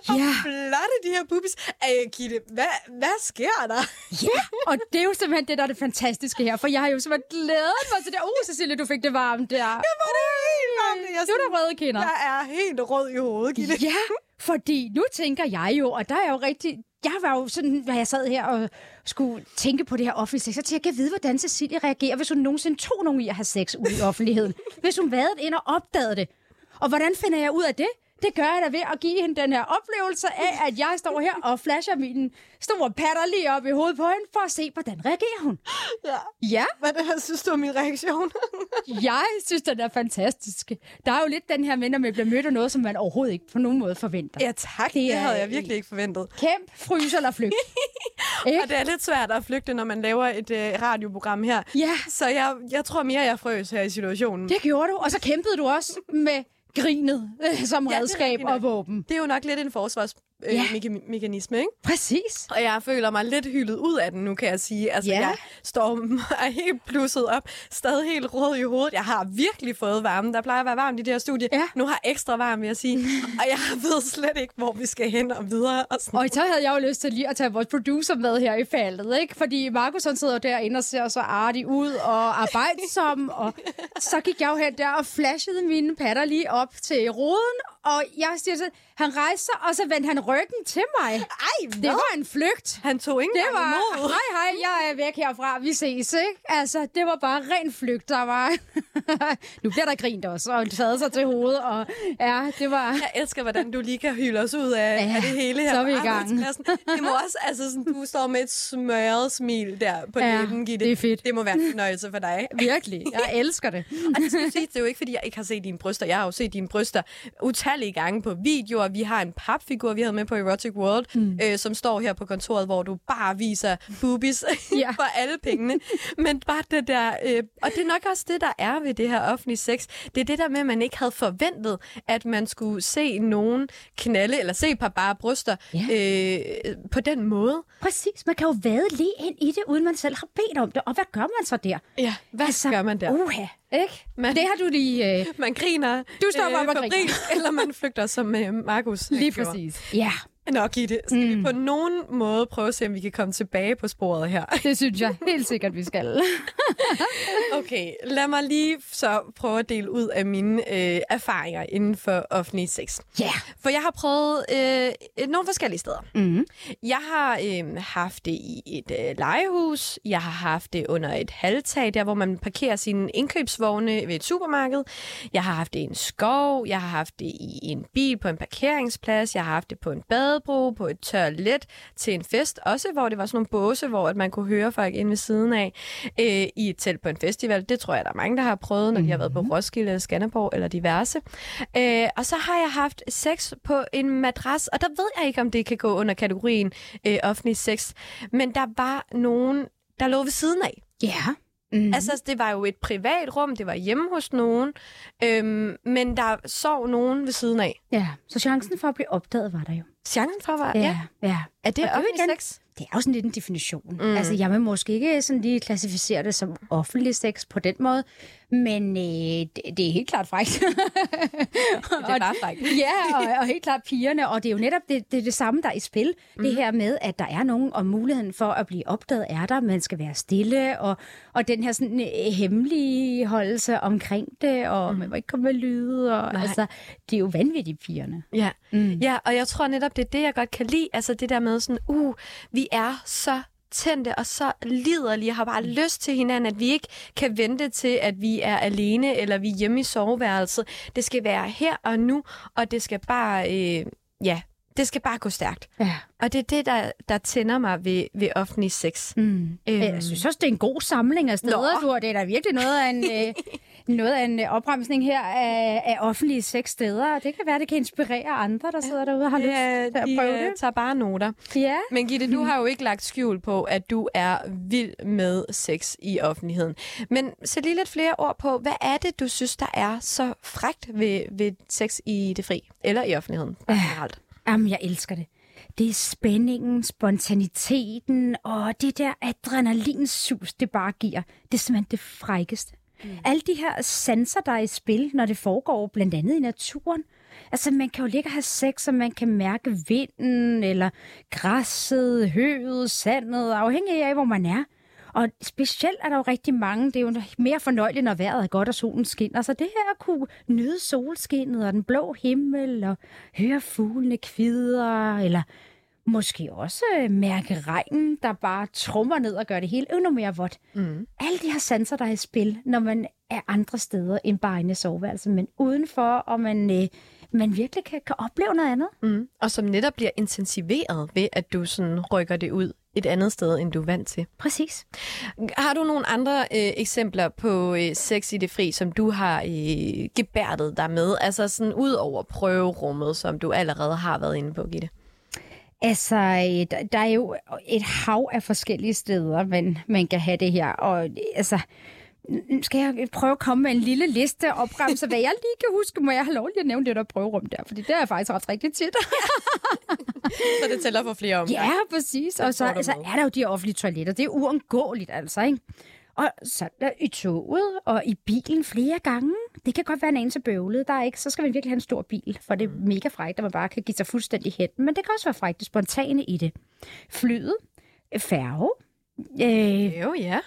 og Ja. flotte de her boobies. Øh, Gitte, hvad, hvad sker der? Ja, og det er jo simpelthen det, der er det fantastiske her. For jeg har jo simpelthen glædet mig til det. Uh, Cecilie, du fik det varmt der. Jeg var det helt varmt. Jeg, Du er der røde kinder. jeg er helt rød i hovedet, Gitte. Ja, fordi nu tænker jeg jo, og der er jo rigtig... Jeg var jo sådan, da jeg sad her og skulle tænke på det her offentlige sex, så tænkte jeg, jeg vide, hvordan Cecilie reagerer, hvis hun nogensinde tog nogen i at have sex ude i offentligheden. hvis hun vadede ind og opdagede det. Og hvordan finder jeg ud af det? Det gør jeg da ved at give hende den her oplevelse af, at jeg står her og flasher mine store patter lige op i hovedet på hende, for at se, hvordan reagerer hun. Ja. Ja, Hvad synes du om min reaktion? jeg synes, den er fantastisk. Der er jo lidt den her med, når man bliver mødt af noget, som man overhovedet ikke på nogen måde forventer. ja, tak. Det Det, havde jeg virkelig ikke forventet. Kæmp, frys eller flygt. Og det er lidt svært at flygte, når man laver et øh, radioprogram her. Ja. Så jeg, jeg tror mere, jeg frøs her i situationen. Det gjorde du, og så kæmpede du også med grinet øh, som Ja, redskab rigtigt og våben. Det er jo nok lidt en forsvarsmekanisme, Ja. øh, meka- mekanisme, ikke? Præcis. Og jeg føler mig lidt hyldet ud af den nu, kan jeg sige. Altså, Ja. jeg står er helt plusset op, stadig helt rød i hovedet. Jeg har virkelig fået varme. Der plejer at være varmt i det her studie. Ja. Nu har jeg ekstra varme, vil jeg sige. og jeg ved slet ikke, hvor vi skal hen og videre. Og sådan. Og så havde jeg jo lyst til lige at tage vores producer med her i faldet, ikke? Fordi Markus han sidder derinde og ser så artig ud og arbejdsom, og så gik jeg jo hen der og flashede mine patter lige op til roden, og jeg siger så, han rejste sig, og så vendte han ryggen til mig. Ej, Det var en flygt. Han tog ikke Det var, imod. hej hej, jeg er væk herfra, vi ses, ikke? Altså, det var bare ren flygt, der var... nu bliver der grint også, og taget sig til hovedet, og ja, det var... Jeg elsker, hvordan du lige kan hylde os ud af, Ja, af det hele her. så er vi i gang. Det må også, altså sådan, du står med et smørret smil der på Ja, læben, Gitte. det er fedt. Det må være en fornøjelse for dig. Virkelig, jeg elsker det. Og det skal sige, det er jo ikke, fordi jeg ikke har set dine bryster. Jeg har jo set dine bryster utallige gange på videoer. Vi har en papfigur, vi havde med på Erotic World, mm. øh, som står her på kontoret, hvor du bare viser boobies Ja. for alle pengene. Men bare det der... Øh, og det er nok også det, der er ved det her offentlige sex. Det er det der med, at man ikke havde forventet, at man skulle se nogen knalde, eller se et par bare bryster øh, på den måde. Præcis, man kan jo vade lige ind i det, uden man selv har bedt om det. Og hvad gør man så der? Ja, hvad altså, gør man der? Uha, ikke? Man- Det har du lige... Øh, Man griner. Du stopper op og griner. Eller man flygter, som øh, Markus lige gjorde. præcis. Ja, Nok i det. Skal mm. vi på nogen måde prøve at se, om vi kan komme tilbage på sporet her? det synes jeg helt sikkert, vi skal. Okay, lad mig lige så prøve at dele ud af mine øh, erfaringer inden for offentlig sex. Ja. For jeg har prøvet øh, nogle forskellige steder. Mm. Jeg har øh, haft det i et øh, legehus. Jeg har haft det under et halvtag, der hvor man parkerer sine indkøbsvogne ved et supermarked. Jeg har haft det i en skov. Jeg har haft det i en bil på en parkeringsplads. Jeg har haft det på en badebro, på et toilet til en fest. Også hvor det var sådan nogle båse, hvor at man kunne høre folk inde ved siden af. Øh, I et telt på en festival. Det tror jeg, der er mange, der har prøvet, når de har været på Roskilde eller Skanderborg eller diverse. Øh, og så har jeg haft sex på en madras, og der ved jeg ikke, om det kan gå under kategorien øh, offentlig sex. Men der var nogen, der lå ved siden af. Ja. Mm. Altså, det var jo et privat rum, det var hjemme hos nogen, øhm, men der sov nogen ved siden af. ja, så chancen for at blive opdaget var der jo. Chancen for var, Ja, ja. ja. Er det er offentlig igen- sex? Det er jo sådan lidt en definition. Mm. Altså, jeg vil måske ikke sådan lige klassificere det som offentlig sex på den måde, men øh, det, det er helt klart frækt. Det er bare frækt. ja, og, og helt klart pigerne, og det er jo netop det, det, det samme, der er i spil. Mm. Det her med, at der er nogen, og muligheden for at blive opdaget er der, man skal være stille, og, og den her sådan øh, hemmeligholdelse omkring det, og mm. man må ikke komme med lyde, og Nej. altså, det er jo vanvittigt, pigerne. Ja. Mm. ja, og jeg tror netop, det er det, jeg godt kan lide. Altså det der med sådan, uh, vi er så tændte og så liderlige og har bare lyst til hinanden, at vi ikke kan vente til, at vi er alene, eller vi er hjemme i soveværelset. Det skal være her og nu, og det skal bare, øh, ja, det skal bare gå stærkt. Ja. Og det er det, der, der tænder mig ved, ved offentlig sex. Mm. Øhm. Jeg synes også, det er en god samling af steder, Nå. du Det er da virkelig noget af en, øh, noget af en øh, opremsning her af, af offentlige seks steder. Det kan være, det kan inspirere andre, der sidder derude og har lyst Ja, til at de prøve øh, det. tager bare noter. Ja. Men Gitte, du har jo ikke lagt skjul på, at du er vild med sex i offentligheden. Men sæt lige lidt flere ord på, hvad er det, du synes, der er så frægt ved, ved sex i det fri? Eller i offentligheden, generelt? Jamen, jeg elsker det. Det er spændingen, spontaniteten og det der adrenalinsus, det bare giver. Det er simpelthen det frækkeste. Mm. Alle de her sanser, der er i spil, når det foregår blandt andet i naturen. Altså, man kan jo ligge og have sex, og man kan mærke vinden, eller græsset, høet, sandet, afhængig af, hvor man er. Og specielt er der jo rigtig mange, det er jo mere fornøjeligt, når vejret er godt, og solen skinner. Så det her at kunne nyde solskinnet og den blå himmel, og høre fuglene kvider, eller måske også øh, mærke regnen, der bare trummer ned og gør det hele endnu mere vådt. Mm. Alle de her sanser, der er i spil, når man er andre steder end bare inde i soveværelset, men udenfor, og man, øh, man virkelig kan, kan opleve noget andet. Mm. Og som netop bliver intensiveret ved, at du sådan rykker det ud et andet sted, end du er vant til. Præcis. Har du nogle andre øh, eksempler på øh, sex i det fri, som du har øh, gebærdet dig med? Altså sådan ud over prøverummet, som du allerede har været inde på, Gitte. Altså, øh, der, er jo et hav af forskellige steder, man, man kan have det her. Og altså, Skal jeg prøve at komme med en lille liste og opremse, hvad jeg lige kan huske? Må jeg have lov lige at nævne det der prøverum der? Fordi det er faktisk ret rigtig tit. Så det tæller for flere om. Ja, præcis. Og så, så med. er der jo de offentlige toiletter. Det er uundgåeligt, altså, ikke? Og så er der i toget og i bilen flere gange. Det kan godt være en anelse bøvlet. Der er ikke, så skal man virkelig have en stor bil, for det er mega frækt, at man bare kan give sig fuldstændig hen. Men det kan også være frækt, det spontane i det. Flyet, færge, øh, Jo, ja.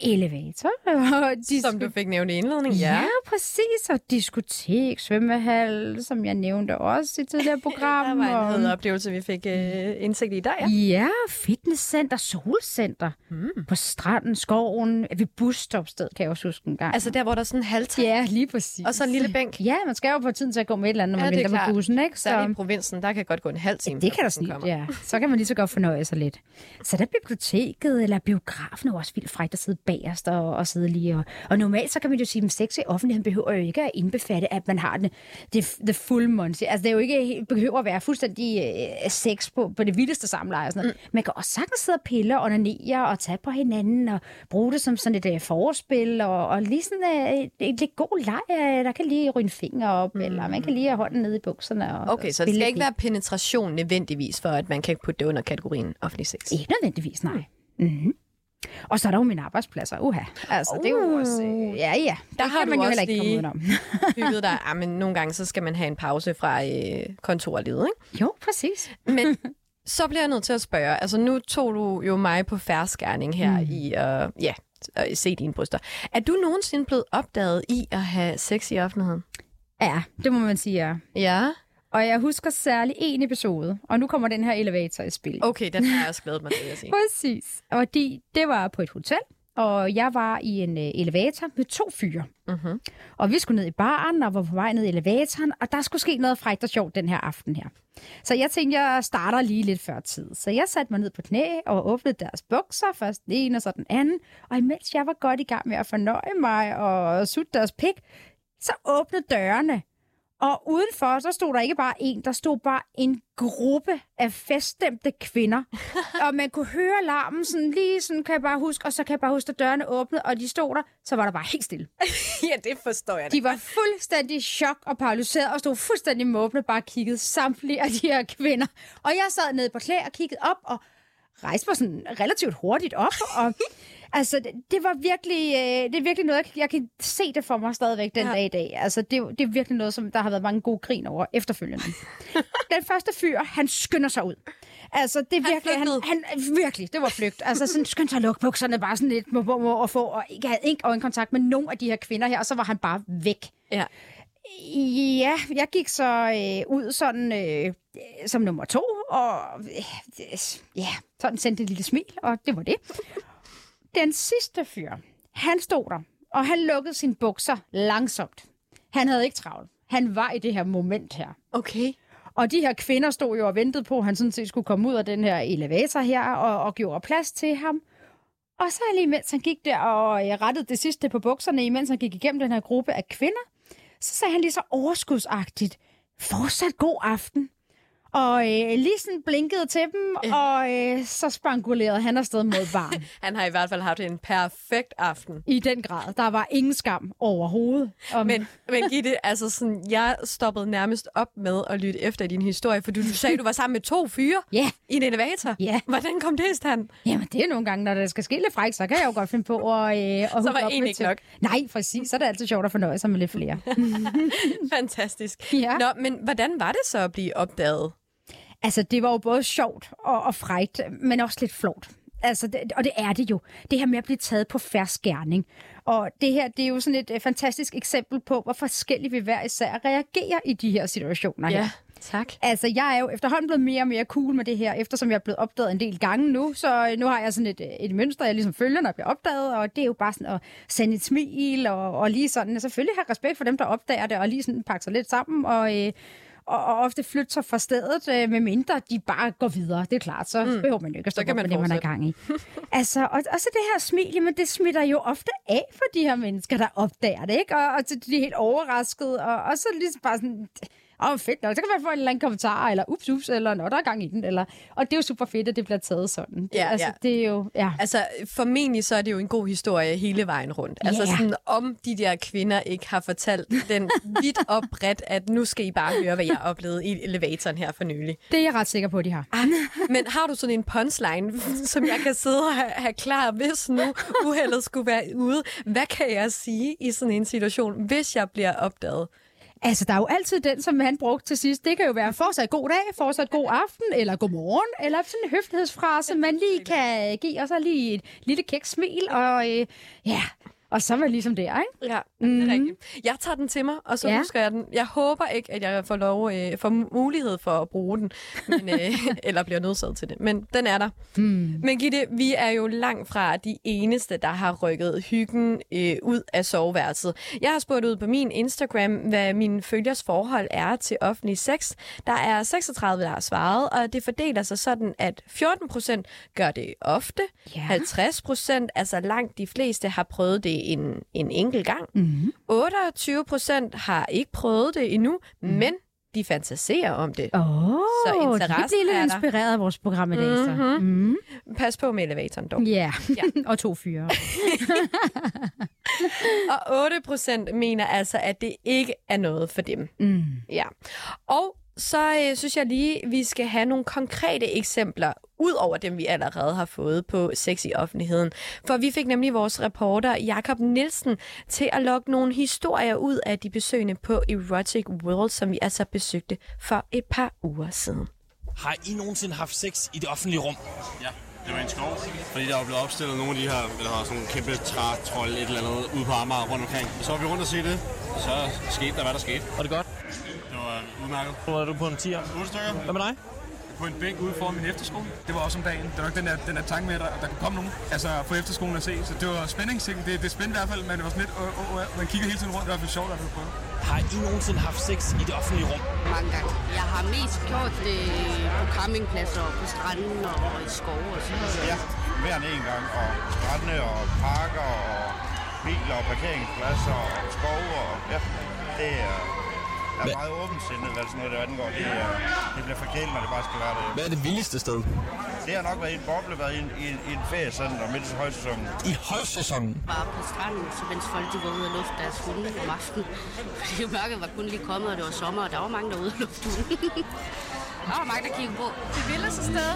Elevator. Og de Som du fik nævnt i indledningen. Ja, præcis. Og diskotek, svømmehal, som jeg nævnte også i tidligere program. Der var en og- oplevelse, vi fik øh, indsigt i der, ja. Ja, fitnesscenter, solcenter. Mm. På stranden, skoven, ved busstopsted, kan jeg også huske en gang. Altså der, hvor der er sådan en halvtag, ja, lige præcis. og så en lille bænk. Ja, man skal jo få tiden til at gå med et eller andet, når Ja, man er venter på bussen, ikke? Så i provinsen, der kan godt gå en halv time. det kan bussen snit, ja. Så kan man lige så godt fornøje sig lidt. Så er der biblioteket, eller biografen er også vildt frækt at sidde bagerst og, og sidde lige. Og, og normalt så kan man jo sige, at sex i offentligheden behøver jo ikke at indbefatte, at man har den, det, det full monty. Altså det er jo ikke behøver at være fuldstændig øh, sex på, på det vildeste samleje. Og sådan noget. Mm. Man kan også sagtens sidde og pille og onanere og tage på hinanden og bruge det som sådan et øh, forspil og, og lige sådan øh, et, et lidt god leg. øh, Der kan lige ryge en finger op, mm. eller man kan lige have hånden nede i bukserne. Og, Okay, så det skal ikke være penetration nødvendigvis, for at man kan putte det under kategorien offentlig sex. Ikke nødvendigvis, nej. Mm-hmm. Og så er der jo mine arbejdspladser. Uha. Altså, det er jo også... Øh, ja, ja. Der har kan man jo heller ikke komme udenom. Bygget der, ah, men nogle gange så skal man have en pause fra øh, kontorlivet, ikke? jo, præcis. Men så bliver jeg nødt til at spørge, altså nu tog du jo mig på færskærning her mm. i at ja, at se dine bryster. Er du nogensinde blevet opdaget i at have sex i offentligheden? Ja, det må man sige, ja. Ja. Og jeg husker særlig en episode, og nu kommer den her elevator i spil. Okay, den har jeg også glædet mig til at sige. Præcis. Og de, det var på et hotel, og jeg var i en øh, elevator med to fyre. Mm-hmm. Og vi skulle ned i baren og var på vej ned i elevatoren, og der skulle ske noget frækt og sjovt den her aften her. Så jeg tænkte, jeg starter lige lidt før tid. Så jeg satte mig ned på knæ og åbnede deres bukser, først den ene og så den anden. Og imens jeg var godt i gang med at fornøje mig og sutte deres pik, så åbnede dørene. Og udenfor, så stod der ikke bare en, der stod bare en gruppe af feststemte kvinder. og man kunne høre larmen sådan lige sådan, kan jeg bare huske, og så kan jeg bare huske, at dørene åbnede, og de stod der, så var der bare helt stille. ja, det forstår jeg. De var fuldstændig chok og paralyseret og stod fuldstændig måbne bare kiggede samtlige af de her kvinder. Og jeg sad nede på knæ og kiggede op og rejste mig sådan relativt hurtigt op. Og, altså, det, det var virkelig, øh, det er virkelig noget, jeg, jeg kan se det for mig stadigvæk den Ja. dag i dag. Altså, det, er- det er virkelig noget, som der har været mange gode grin over efterfølgende. den første fyr, han skynder sig ud. Altså, det er Han virkelig, han, han, virkelig, det var flygt. Altså, sådan skyndte sig at lukke bukserne bare sådan lidt må, må, må, og få, og ikke havde ikke øjenkontakt med nogen af de her kvinder her, og så var han bare væk. Ja. Ja, jeg gik så øh, ud sådan øh, som nummer to, og øh, ja, sådan sendte et lille smil, og det var det. Den sidste fyr, han stod der, og han lukkede sine bukser langsomt. Han havde ikke travlt. Han var i det her moment her. Okay. Og de her kvinder stod jo og ventede på, at han sådan set skulle komme ud af den her elevator her, og, og gjorde plads til ham. Og så lige mens han gik der og øh, rettede det sidste på bukserne, imens han gik igennem den her gruppe af kvinder, så sagde han lige så overskudsagtigt, fortsat god aften. Og øh, lige sådan blinkede til dem, og øh, så spangulerede han afsted mod barn. Han har i hvert fald haft en perfekt aften. I den grad. Der var ingen skam overhovedet. Om, Men, men Gitte, altså sådan, jeg stoppede nærmest op med at lytte efter din historie, for du, du sagde, du var sammen med to fyre Ja, i en elevator. Ja. Hvordan kom det i stand? jamen det er nogle gange, når der skal ske lidt frækt, så kan jeg jo godt finde på at, øh, at Så var en ikke til- nok. Nej, præcis. Så er det altid sjovt at fornøje sig med lidt flere. Fantastisk. Ja. Nå, men hvordan var det så at blive opdaget? Altså, det var jo både sjovt og, og frægt, men også lidt flot. Altså, det, og det er det jo. Det her med at blive taget på færre gerning. Og det her, det er jo sådan et uh, fantastisk eksempel på, hvor forskelligt vi hver især reagerer i de her situationer her. tak. Altså, jeg er jo efterhånden blevet mere og mere cool med det her, eftersom jeg er blevet opdaget en del gange nu. Så øh, nu har jeg sådan et, øh, et mønster, jeg ligesom følger, når jeg bliver opdaget. Og det er jo bare sådan at sende et smil og, og lige sådan. Og selvfølgelig have respekt for dem, der opdager det, og lige sådan pakke sig lidt sammen. Og, øh, og, og ofte flytte sig fra stedet, øh, med mindre de bare går videre. Det er klart, så mm. behøver man jo ikke at man med det, man er gang i. altså, og, og så det her smil, jamen, det smitter jo ofte af for de her mennesker, der opdager det, ikke? Og, og så de er helt overrasket, og, og så ligesom bare sådan... Åh, oh, fedt nok. Så kan man få en eller anden kommentar, eller ups, ups, eller når der er gang i den. Eller... Og det er jo super fedt, at det bliver taget sådan. Ja, altså, ja. det er jo... Ja. Altså, formentlig så er det jo en god historie hele vejen rundt. Altså Ja. sådan, om de der kvinder ikke har fortalt den vidt og bredt, at nu skal I bare høre, hvad jeg oplevede i elevatoren her for nylig. Det er jeg ret sikker på, at de har. Men har du sådan en punchline, som jeg kan sidde og have, have klar, hvis nu uheldet skulle være ude? Hvad kan jeg sige i sådan en situation, hvis jeg bliver opdaget? Altså, der er jo altid den, som han brugte til sidst. Det kan jo være fortsat god dag, fortsat god aften, eller god morgen, eller sådan en høflighedsfrase, man lige kan give, og så lige et lille kæk smil, og øh, ja, og så er man ligesom der, ikke? Ja, mm. det er rigtigt. Jeg tager den til mig, og så ja. husker jeg den. Jeg håber ikke, at jeg får lov, øh, får mulighed for at bruge den, men, øh, eller bliver nødsaget til det. Men den er der. Mm. Men Gitte, vi er jo langt fra de eneste, der har rykket hyggen øh, ud af soveværelset. Jeg har spurgt ud på min Instagram, hvad mine følgers forhold er til offentlig sex. Der er 36, der har svaret, og det fordeler sig sådan, at 14 procent gør det ofte. Ja. 50 procent, altså langt de fleste, har prøvet det en, en enkelt gang. Mm-hmm. 28 procent har ikke prøvet det endnu, mm. men de fantaserer om det. Oh, Så de interessen bliver er lidt inspireret af vores program i dag, så. Mhm. Mm. Pas på med elevatoren dog. Ja, Ja. og to fyre. Og 8 procent mener altså, at det ikke er noget for dem. Mm. Ja. Og så øh, synes jeg lige, vi skal have nogle konkrete eksempler, ud over dem, vi allerede har fået på sex i offentligheden. For vi fik nemlig vores reporter Jakob Nielsen til at logge nogle historier ud af de besøgende på Erotic World, som vi altså besøgte for et par uger siden. Har I nogensinde haft sex i det offentlige rum? Ja, det var en skov, fordi der var blevet opstillet nogle af de her, der har sådan nogle kæmpe trætrold, et eller andet, ude på Amager rundt omkring. Så var vi rundt og se det, og så skete der, hvad der skete. Var det godt? Udmærket. Var du på en 10'er? 8 stykker Hvad med dig? på en bænk ude foran min efterskole. Det var også om dagen. Det var ikke den der, den der tanke med, at der, der kunne komme nogen altså, på efterskolen og se. Så det var spændingsting. Det, det er spændende i hvert fald, men det var sådan lidt... Øh, øh, øh, man kigger hele tiden rundt. Det var i hvert fald sjovt at prøve. Har I nogensinde haft sex i det offentlige rum? mange gange. Jeg har mest gjort det på campingpladser og på stranden og i skove og sådan noget. Ja, mere end en gang. Og strande og parker og biler og parkeringspladser og skove. Og, ja, det er, jeg er meget åbensindet, hvad sådan noget det angår. Det, er, det bliver for kedeligt, når det bare skal være det. Hvad er det vildeste sted? Det har nok været i en boble, været i en, i, en- i en feriecenter midt i højsæsonen. I højsæsonen. Bare på stranden, så mens folk de var ude og lufte deres hunde om aftenen. Fordi mørket var kun lige kommet, og det var sommer, og der var mange, der var ude og lufte hunde. der var mange, der kiggede på. Det vildeste sted?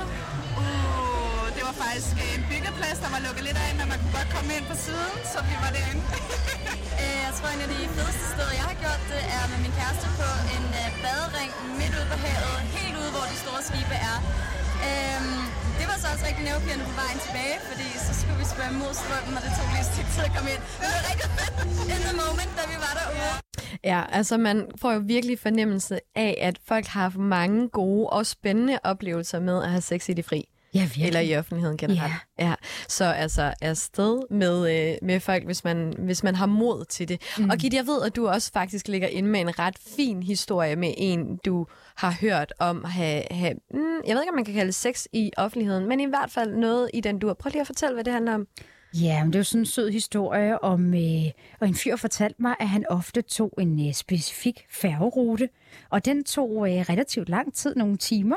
Uh, det var faktisk øh, en byggeplads, der var lukket lidt af, men man kunne godt komme ind på siden, så vi var derinde. Øh, jeg tror, en af de fedeste steder, jeg har gjort det, er med min kæreste på en øh, badering midt ude på havet, helt ude, hvor de store skibe er. Øhm, det var så også rigtig nervepirrende på vejen tilbage, fordi så skulle vi svømme mod strømmen, og det tog lige et stykke tid at komme ind. Men det var rigtig fedt in the moment, da vi var derude. Ja, altså man får jo virkelig fornemmelse af, at folk har haft mange gode og spændende oplevelser med at have sex i det fri. Ja, virkelig. Eller i offentligheden generelt. Ja. ja. Så altså afsted med, øh, med folk, hvis man, hvis man har mod til det. Mm. Og Gitte, jeg ved, at du også faktisk ligger inde med en ret fin historie med en, du har hørt om at have, have mm, jeg ved ikke, om man kan kalde sex i offentligheden, men i hvert fald noget i den dur. Prøv lige at fortælle, hvad det handler om. Ja, men det er jo sådan en sød historie om, øh, og en fyr fortalte mig, at han ofte tog en øh, specifik færgerute, og den tog øh, relativt lang tid, nogle timer.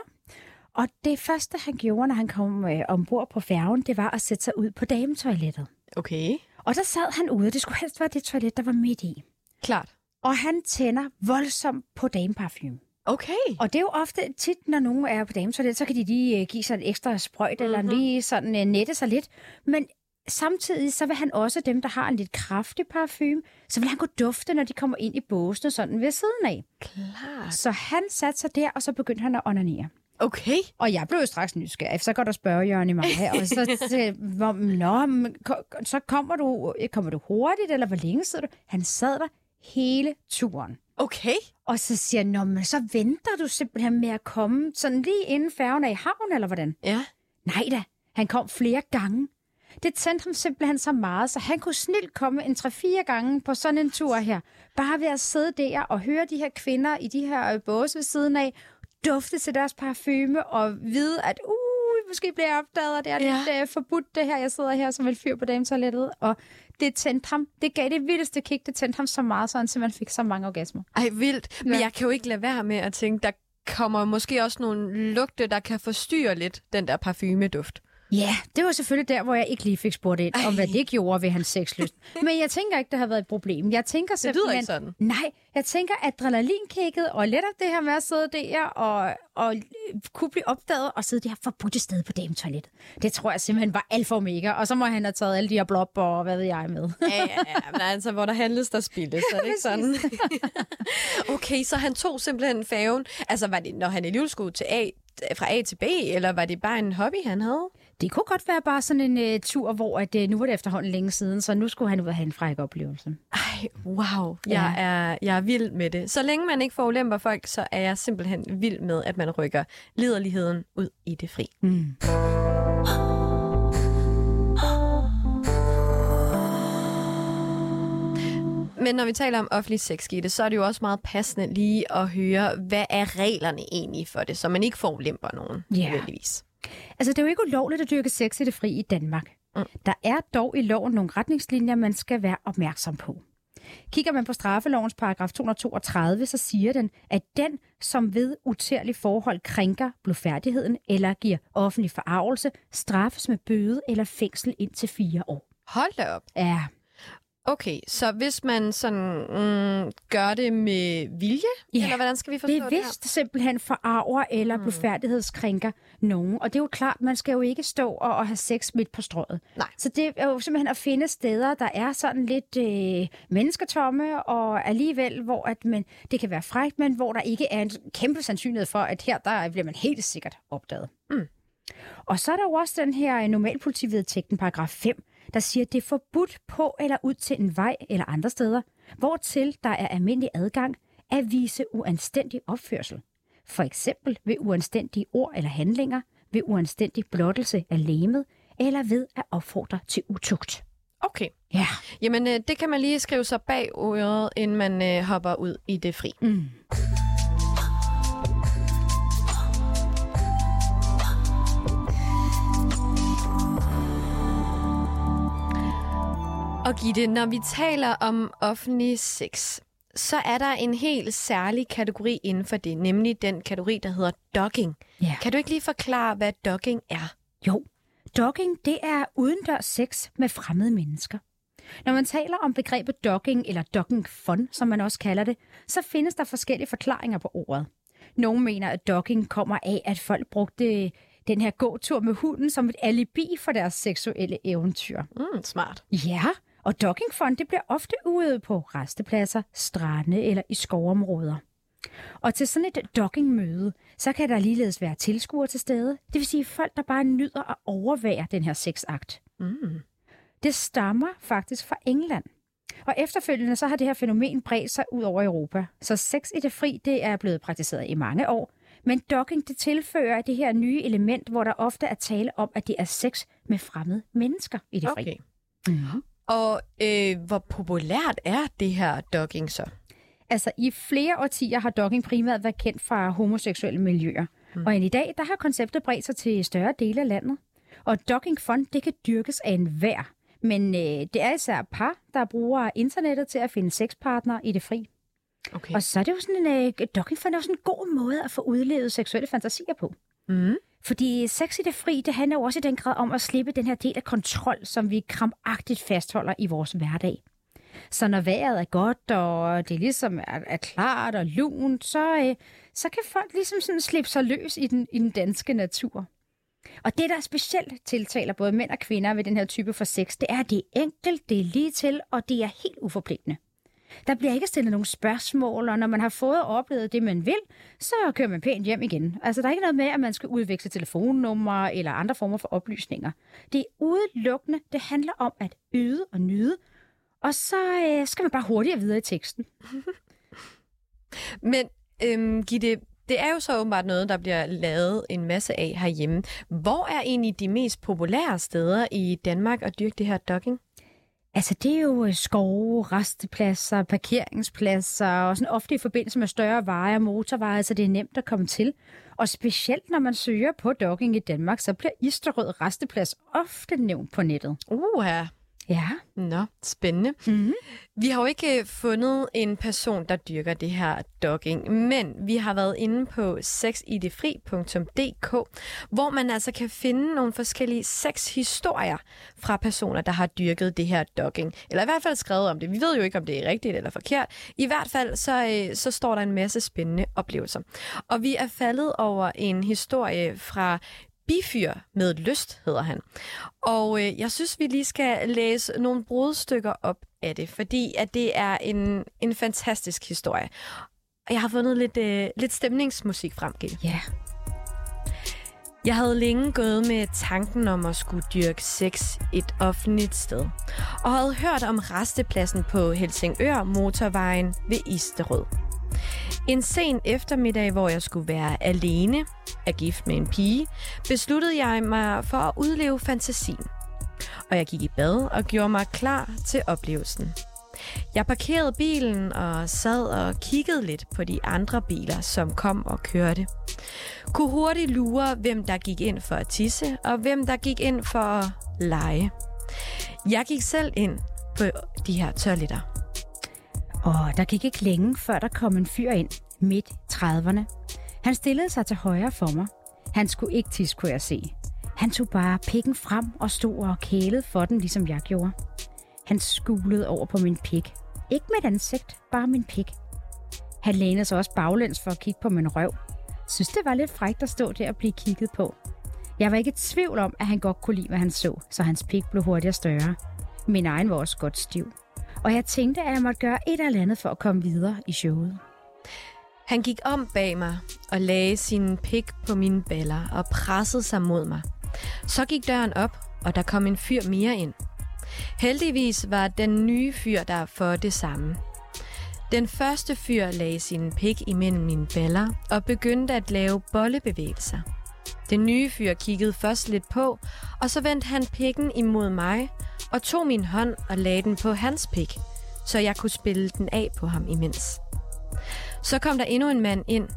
Og det første, han gjorde, når han kom øh, ombord på færgen, det var at sætte sig ud på dametoilettet. Okay. Og der sad han ude, det skulle helst være det toilet, der var midt i. Klart. Og han tænder voldsomt på dameparfume. Okay. Og det er jo ofte tit, når nogen er på dametoilet, så kan de lige øh, give sig et ekstra sprøjt, mm-hmm. eller lige sådan øh, nette sig lidt. Men samtidig så vil han også dem, der har en lidt kraftig parfume, så vil han kunne dufte, når de kommer ind i båsene sådan ved siden af. Klart. Så han satte sig der, og så begyndte han at onanere. Okay. Og jeg blev jo straks nysgerrig, så går der spørge Jørgen i mig her, og så, så, hvor, nå, men så kommer du, kommer du hurtigt, eller hvor længe sidder du? Han sad der hele turen. Okay. Og så siger jeg, men så venter du simpelthen med at komme sådan lige inden færgen er i havn, eller hvordan? Ja. Nej da, han kom flere gange. Det tændte ham simpelthen så meget, så han kunne snilt komme en 3-4 gange på sådan en tur her. Bare ved at sidde der og høre de her kvinder i de her øh, båse ved siden af, dufte til deres parfume og vide, at uh, måske bliver jeg opdaget, og det er Ja. lidt uh, forbudt det her. Jeg sidder her som en fyr på dametoilettet, og Det tændte ham. Det gav det vildeste kick. Det tændte ham så meget, så han simpelthen fik så mange orgasmer. Ej, vildt. Men Ja. jeg kan jo ikke lade være med at tænke, der kommer måske også nogle lugte, der kan forstyrre lidt den der parfumeduft. Ja, det var selvfølgelig der, hvor jeg ikke lige fik spurgt ind, om hvad det gjorde ved hans sexlyst. Men jeg tænker ikke, det har været et problem. Jeg tænker Det lyder ikke sådan. Nej, jeg tænker adrenalinkicket og lettere det her med at sidde der og, og kunne blive opdaget og sidde der forbudte sted på dametoilettet. Det tror jeg simpelthen var alfa og omega. Og så må han have taget alle de her blop og hvad ved jeg med. Ja, ja, ja. Men altså, hvor der handles, der spildes. Er det ikke sådan? okay, så han tog simpelthen færgen. Altså, var det, når han alligevel skulle til A, fra A til B, eller var det bare en hobby, han havde? Det kunne godt være bare sådan en uh, tur, hvor at, uh, nu var det efterhånden længe siden, så nu skulle han ud og have en fræk oplevelse. Ej, wow. Jeg, er, jeg er vild med det. Så længe man ikke forulemper folk, så er jeg simpelthen vild med, at man rykker liderligheden ud i det fri. Mm. Men når vi taler om offentlig sex, Gitte, så er det jo også meget passende lige at høre, hvad er reglerne egentlig for det, så man ikke forulemper nogen Ja. nødvendigvis. Altså, det er jo ikke ulovligt at dyrke sex i det fri i Danmark. Mm. Der er dog i loven nogle retningslinjer, man skal være opmærksom på. Kigger man på straffelovens paragraf 232, så siger den, at den, som ved utærlig forhold krænker blodfærdigheden eller giver offentlig forarvelse, straffes med bøde eller fængsel indtil fire år. Hold da op. Ja, Okay, så hvis man sådan mm, gør det med vilje, Ja, eller hvordan skal vi forstå det, bevidst simpelthen forarver eller mm. blodfærdighedskrænker nogen. Og det er jo klart, man skal jo ikke stå og, og have sex midt på strøget. Nej. Så det er jo simpelthen at finde steder, der er sådan lidt øh, mennesketomme, og alligevel, hvor at man, det kan være frækt, men hvor der ikke er en kæmpe sandsynlighed for, at her der bliver man helt sikkert opdaget. Mm. Og så er der jo også den her normalpolitivedtægten, paragraf 5, der siger, at det er forbudt på eller ud til en vej eller andre steder, hvortil der er almindelig adgang at vise uanstændig opførsel. For eksempel ved uanstændige ord eller handlinger, ved uanstændig blottelse af lægemet, eller ved at opfordre til utugt. Okay. Ja. Jamen, øh, det kan man lige skrive sig bag øret, inden man øh, hopper ud i det fri. Mm. Og Gitte, når vi taler om offentlig sex, så er der en helt særlig kategori inden for det, nemlig den kategori, der hedder dogging. Ja. Kan du ikke lige forklare, hvad dogging er? Jo, dogging det er udendørs sex med fremmede mennesker. Når man taler om begrebet dogging eller dogging fun, som man også kalder det, så findes der forskellige forklaringer på ordet. Nogle mener, at dogging kommer af, at folk brugte den her gåtur med hunden som et alibi for deres seksuelle eventyr. Mm, smart. Ja, og dogging fun det bliver ofte ude på restepladser, strande eller i skovområder. Og til sådan et doggingmøde, så kan der ligeledes være tilskuere til stede. Det vil sige folk, der bare nyder at overvære den her sexakt. Mm. Det stammer faktisk fra England. Og efterfølgende så har det her fænomen bredt sig ud over Europa. Så sex i det fri, det er blevet praktiseret i mange år. Men dogging, det tilfører det her nye element, hvor der ofte er tale om, at det er sex med fremmede mennesker i det fri. Okay. Mm-hmm. Og øh, hvor populært er det her dogging så? Altså, i flere årtier har dogging primært været kendt fra homoseksuelle miljøer. Mm. Og end i dag, der har konceptet bredt sig til større dele af landet. Og dogging fun, det kan dyrkes af enhver. Men øh, det er især par, der bruger internettet til at finde sexpartnere i det fri. Okay. Og så er det jo sådan en, øh, dogging fun er jo sådan en god måde at få udlevet seksuelle fantasier på. Mm. Fordi sex i det fri, det handler jo også i den grad om at slippe den her del af kontrol, som vi krampagtigt fastholder i vores hverdag. Så når vejret er godt, og det ligesom er, er klart og lunt, så, øh, så kan folk ligesom sådan slippe sig løs i den, i den danske natur. Og det, der specielt tiltaler både mænd og kvinder ved den her type for sex, det er, at det er enkelt, det er lige til, og det er helt uforpligtende. Der bliver ikke stillet nogen spørgsmål, og når man har fået og oplevet det, man vil, så kører man pænt hjem igen. Altså, der er ikke noget med, at man skal udveksle telefonnumre eller andre former for oplysninger. Det er udelukkende, det handler om at yde og nyde, og så øh, skal man bare hurtigere videre i teksten. Men øhm, Gitte, det er jo så åbenbart noget, der bliver lavet en masse af herhjemme. Hvor er egentlig de mest populære steder i Danmark at dyrke det her dogging? Altså, det er jo øh, skove, restepladser, parkeringspladser, og sådan ofte i forbindelse med større veje og motorveje, så det er nemt at komme til. Og specielt når man søger på dogging i Danmark, så bliver Isterød resteplads ofte nævnt på nettet. Uha. Ja. Nå, spændende. Mm-hmm. Vi har jo ikke øh, fundet en person, der dyrker det her dogging, men vi har været inde på sexidefri.dk, hvor man altså kan finde nogle forskellige sexhistorier fra personer, der har dyrket det her dogging. Eller i hvert fald skrevet om det. Vi ved jo ikke, om det er rigtigt eller forkert. I hvert fald så, øh, så står der en masse spændende oplevelser. Og vi er faldet over en historie fra Bifyr med lyst, hedder han. Og øh, jeg synes, vi lige skal læse nogle brudstykker op af det, fordi at det er en, en fantastisk historie. Og jeg har fundet lidt, øh, lidt stemningsmusik frem, Gitte. Ja. Jeg havde længe gået med tanken om at skulle dyrke sex et offentligt sted, og havde hørt om restepladsen på Helsingør motorvejen ved Isterød. En sen eftermiddag, hvor jeg skulle være alene, er gift med en pige, besluttede jeg mig for at udleve fantasien. Og jeg gik i bad og gjorde mig klar til oplevelsen. Jeg parkerede bilen og sad og kiggede lidt på de andre biler, som kom og kørte. Kunne hurtigt lure, hvem der gik ind for at tisse, og hvem der gik ind for at lege. Jeg gik selv ind på de her toiletter. Og der gik ikke længe, før der kom en fyr ind, midt 30'erne. Han stillede sig til højre for mig. Han skulle ikke tisse, kunne jeg se. Han tog bare pikken frem og stod og kælede for den, ligesom jeg gjorde. Han skulede over på min pik. Ikke med et ansigt, bare min pik. Han lænede sig også baglæns for at kigge på min røv. Synes det var lidt frækt at stå der og blive kigget på. Jeg var ikke i tvivl om, at han godt kunne lide, hvad han så, så hans pik blev hurtigere større. Min egen var også godt stiv. Og jeg tænkte, at jeg måtte gøre et eller andet for at komme videre i showet. Han gik om bag mig og lagde sin pik på mine baller og pressede sig mod mig. Så gik døren op, og der kom en fyr mere ind. Heldigvis var den nye fyr der for det samme. Den første fyr lagde sin pik imellem mine baller og begyndte at lave bollebevægelser. Den nye fyr kiggede først lidt på, og så vendte han pikken imod mig og tog min hånd og lagde den på hans pik, så jeg kunne spille den af på ham imens. Så kom der endnu en mand ind.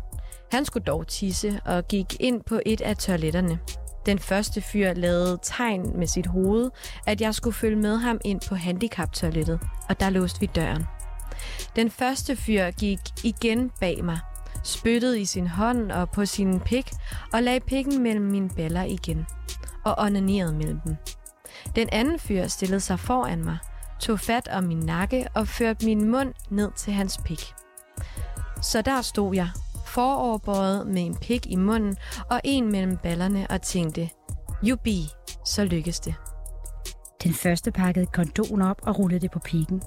Han skulle dog tisse og gik ind på et af toiletterne. Den første fyr lavede tegn med sit hoved, at jeg skulle følge med ham ind på handicaptoilettet, og der låste vi døren. Den første fyr gik igen bag mig, spyttede i sin hånd og på sin pik og lagde pikken mellem mine baller igen og onanerede mellem dem. Den anden fyr stillede sig foran mig, tog fat om min nakke og førte min mund ned til hans pik. Så der stod jeg, foroverbøjet med en pik i munden og en mellem ballerne og tænkte, jubi, så lykkes det. Den første pakkede kondon op og rullede det på pikken.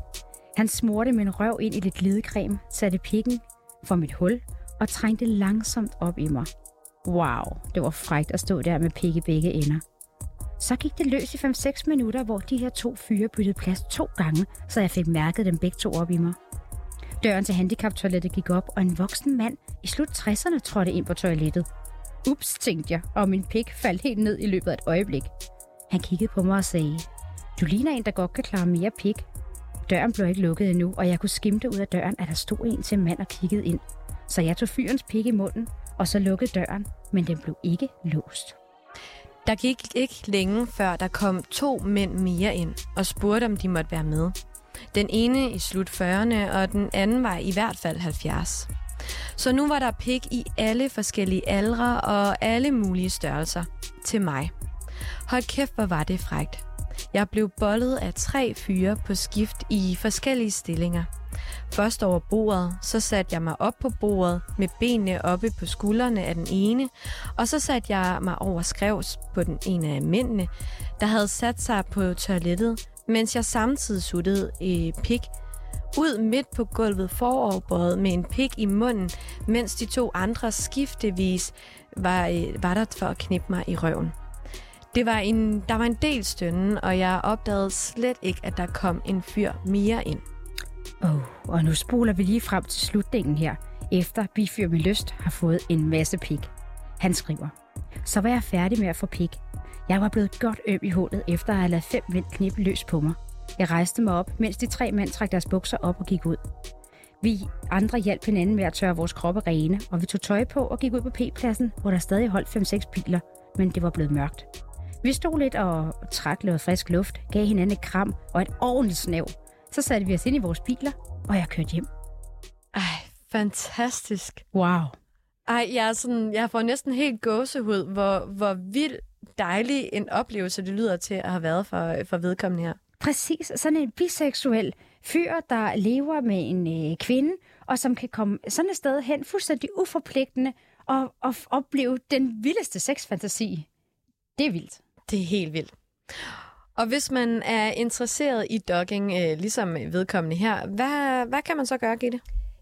Han smurte min røv ind i lidt glidecreme, satte pikken for mit hul og trængte langsomt op i mig. Wow, det var frægt at stå der med pikke begge ender. Så gik det løs i 5-6 minutter, hvor de her to fyre byttede plads to gange, så jeg fik mærket dem begge to op i mig. Døren til handicaptoilettet gik op, og en voksen mand i slut 60'erne trådte ind på toilettet. Ups, tænkte jeg, og min pik faldt helt ned i løbet af et øjeblik. Han kiggede på mig og sagde, du ligner en, der godt kan klare mere pik. Døren blev ikke lukket endnu, og jeg kunne skimte ud af døren, at der stod en til mand og kiggede ind. Så jeg tog fyrens pik i munden, og så lukkede døren, men den blev ikke låst. Der gik ikke længe, før der kom to mænd mere ind og spurgte, om de måtte være med. Den ene i slut 40'erne, og den anden var i hvert fald 70. Så nu var der pik i alle forskellige aldre og alle mulige størrelser til mig. Hold kæft, hvor var det frægt. Jeg blev bollet af tre fyre på skift i forskellige stillinger. Først over bordet, så satte jeg mig op på bordet med benene oppe på skuldrene af den ene, og så satte jeg mig over skrevs på den ene af mændene, der havde sat sig på toilettet, mens jeg samtidig suttede i pik ud midt på gulvet foroverbøjet med en pik i munden, mens de to andre skiftevis var, øh, var der for at knippe mig i røven. Det var en, der var en del stønnen, og jeg opdagede slet ikke, at der kom en fyr mere ind. Oh, og nu spoler vi lige frem til slutningen her, efter Bifyr med lyst har fået en masse pik. Han skriver, så var jeg færdig med at få pik. Jeg var blevet godt øm i hullet, efter at have lavet fem mænd knippe løs på mig. Jeg rejste mig op, mens de tre mænd trak deres bukser op og gik ud. Vi andre hjalp hinanden med at tørre vores kroppe rene, og vi tog tøj på og gik ud på P-pladsen, hvor der stadig holdt 5-6 biler, men det var blevet mørkt. Vi stod lidt og trak noget frisk luft, gav hinanden et kram og et ordentligt snav. Så satte vi os ind i vores biler, og jeg kørte hjem. Ej, fantastisk. Wow. Ej, jeg, er sådan, jeg får næsten helt gåsehud, hvor, hvor vild dejlig en oplevelse det lyder til at have været for, for vedkommende her. Præcis. Sådan en biseksuel fyr, der lever med en øh, kvinde, og som kan komme sådan et sted hen, fuldstændig uforpligtende, og, og opleve den vildeste sexfantasi. Det er vildt. Det er helt vildt. Og hvis man er interesseret i dogging, øh, ligesom vedkommende her, hvad, hvad kan man så gøre, Gitte?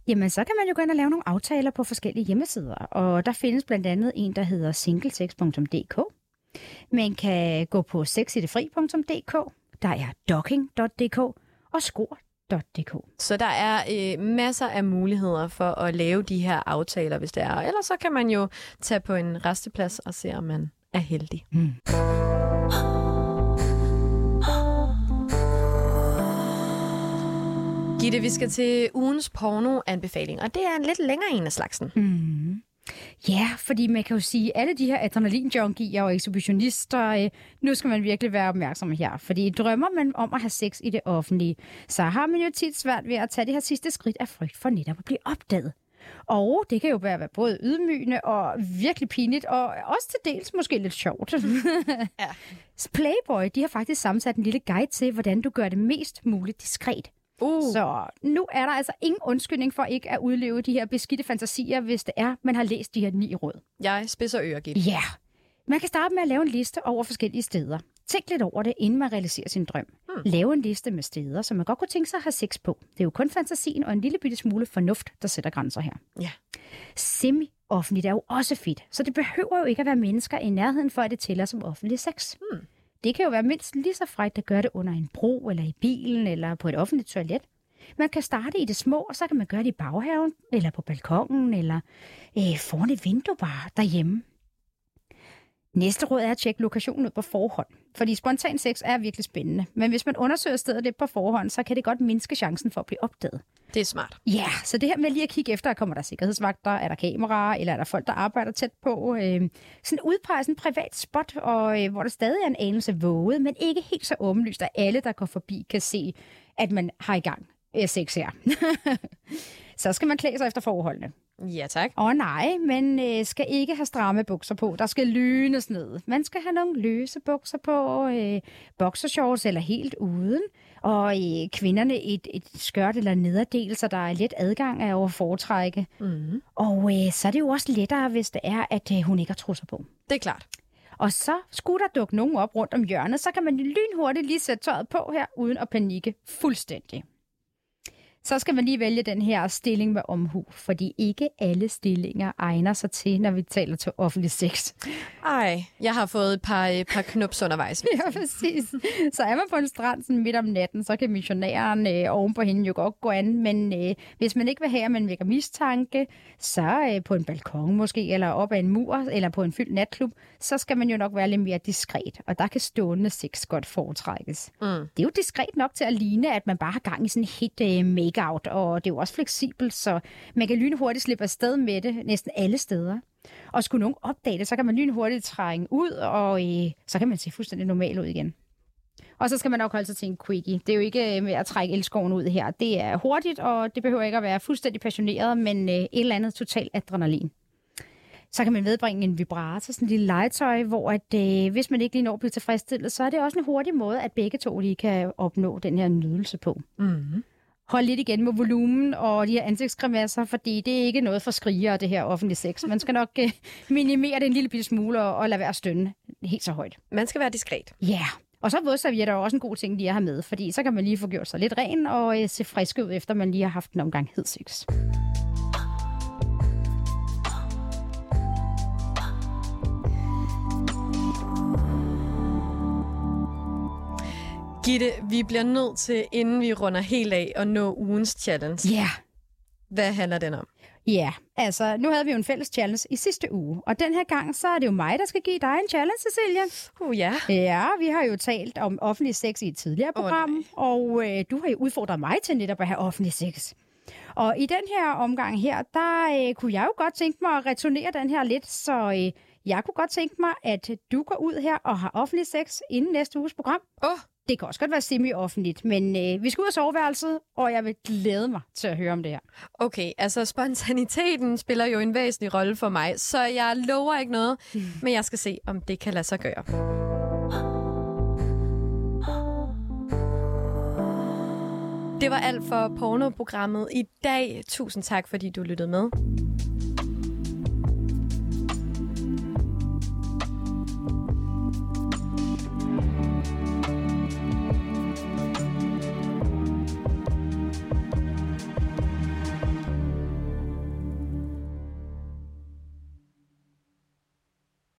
Jamen, så kan man jo gå ind og lave nogle aftaler på forskellige hjemmesider. Og der findes blandt andet en, der hedder singlesex.dk. Man kan gå på sexitefri.dk. Der er docking.dk og skor.dk. Så der er øh, masser af muligheder for at lave de her aftaler, hvis det er. Ellers så kan man jo tage på en resteplads og se, om man er heldig. Mm. Gitte, vi skal til ugens porno-anbefaling, og det er en lidt længere en af slagsen. Mm. Ja, fordi man kan jo sige, at alle de her adrenalin-junkier og exhibitionister, øh, nu skal man virkelig være opmærksom her. Fordi drømmer man om at have sex i det offentlige, så har man jo tit svært ved at tage det her sidste skridt af frygt for netop at blive opdaget. Og det kan jo være være både ydmygende og virkelig pinligt, og også til dels måske lidt sjovt. ja. Playboy, de har faktisk sammensat en lille guide til, hvordan du gør det mest muligt diskret. Uh. Så nu er der altså ingen undskyldning for ikke at udleve de her beskidte fantasier, hvis det er, man har læst de her ni råd. Jeg spidser ører. Ja. Man kan starte med at lave en liste over forskellige steder. Tænk lidt over det, inden man realiserer sin drøm. Hmm. Lave en liste med steder, som man godt kunne tænke sig at have sex på. Det er jo kun fantasien og en lille bitte smule fornuft, der sætter grænser her. Ja. Semi-offentligt er jo også fedt, så det behøver jo ikke at være mennesker i nærheden for, at det tæller som offentlig sex. Hmm. Det kan jo være mindst lige så frækt at gøre det under en bro, eller i bilen, eller på et offentligt toilet. Man kan starte i det små, og så kan man gøre det i baghaven, eller på balkongen, eller øh, foran et vindue bare derhjemme. Næste råd er at tjekke lokationen ud på forhånd. Fordi spontan sex er virkelig spændende. Men hvis man undersøger stedet lidt på forhånd, så kan det godt mindske chancen for at blive opdaget. Det er smart. Ja, så det her med lige at kigge efter, kommer der sikkerhedsvagter, er der kameraer, eller er der folk, der arbejder tæt på. Øh, sådan udpeget sådan en privat spot, og, øh, hvor der stadig er en anelse våget, men ikke helt så åbenlyst, at alle, der går forbi, kan se, at man har i gang øh, sex her. så skal man klæde sig efter forholdene. Ja, tak. Og nej, men øh, skal ikke have stramme bukser på. Der skal lynes ned. Man skal have nogle løse bukser på, øh, boxershorts eller helt uden. Og øh, kvinderne et, et skørt eller nederdel, så der er let adgang af over foretrække. Mm. Og øh, så er det jo også lettere, hvis det er, at øh, hun ikke har trusser på. Det er klart. Og så skulle der dukke nogen op rundt om hjørnet, så kan man lynhurtigt lige sætte tøjet på her, uden at panikke fuldstændig. Så skal man lige vælge den her stilling med omhu, fordi ikke alle stillinger egner sig til, når vi taler til offentlig sex. Ej, jeg har fået et par, et par knups undervejs. Ja, præcis. Så er man på en strand sådan midt om natten, så kan missionæren øh, oven på hende jo godt gå an, men øh, hvis man ikke vil have, at man vækker mistanke, så øh, på en balkon måske, eller op ad en mur, eller på en fyldt natklub, så skal man jo nok være lidt mere diskret, og der kan stående sex godt foretrækkes. Mm. Det er jo diskret nok til at ligne, at man bare har gang i sådan et hit øh, make-out, og det er jo også fleksibelt, så man kan lynhurtigt slippe afsted med det næsten alle steder. Og skulle nogen opdage det, så kan man lynhurtigt trænge ud, og øh, så kan man se fuldstændig normal ud igen. Og så skal man nok holde sig til en quickie. Det er jo ikke øh, med at trække elskoven ud her. Det er hurtigt, og det behøver ikke at være fuldstændig passioneret, men øh, et eller andet total adrenalin. Så kan man medbringe en vibrator, sådan en lille legetøj, hvor at, øh, hvis man ikke lige når at blive tilfredsstillet, så er det også en hurtig måde, at begge to lige kan opnå den her nydelse på. Mm. Hold lidt igen med volumen og de her ansigtsgrimasser, fordi det er ikke noget for skriger, det her offentlige sex. Man skal nok øh, minimere det en lille bitte smule og, og lade være at stønne helt så højt. Man skal være diskret. Ja, yeah. og så er vådservietter jo også en god ting, lige at have med, fordi så kan man lige få gjort sig lidt ren og øh, se frisk ud, efter man lige har haft en omgang hed sex. Gitte, vi bliver nødt til, inden vi runder helt af, at nå ugens challenge. Ja. Yeah. Hvad handler den om? Ja, yeah. altså nu havde vi jo en fælles challenge i sidste uge, og den her gang, så er det jo mig, der skal give dig en challenge, Cecilia. Uh, ja. Ja, vi har jo talt om offentlig sex i et tidligere program, oh, og øh, du har jo udfordret mig til netop at have offentlig sex. Og i den her omgang her, der øh, kunne jeg jo godt tænke mig at returnere den her lidt, så øh, jeg kunne godt tænke mig, at du går ud her og har offentlig sex inden næste uges program. Åh, oh, Det kan også godt være semi-offentligt, men øh, vi skal ud af soveværelset, og jeg vil glæde mig til at høre om det her. okay. Altså, spontaniteten spiller jo en væsentlig rolle for mig, så jeg lover ikke noget, men jeg skal se, om det kan lade sig gøre. Det var alt for pornoprogrammet i dag. Tusind tak, fordi du lyttede med.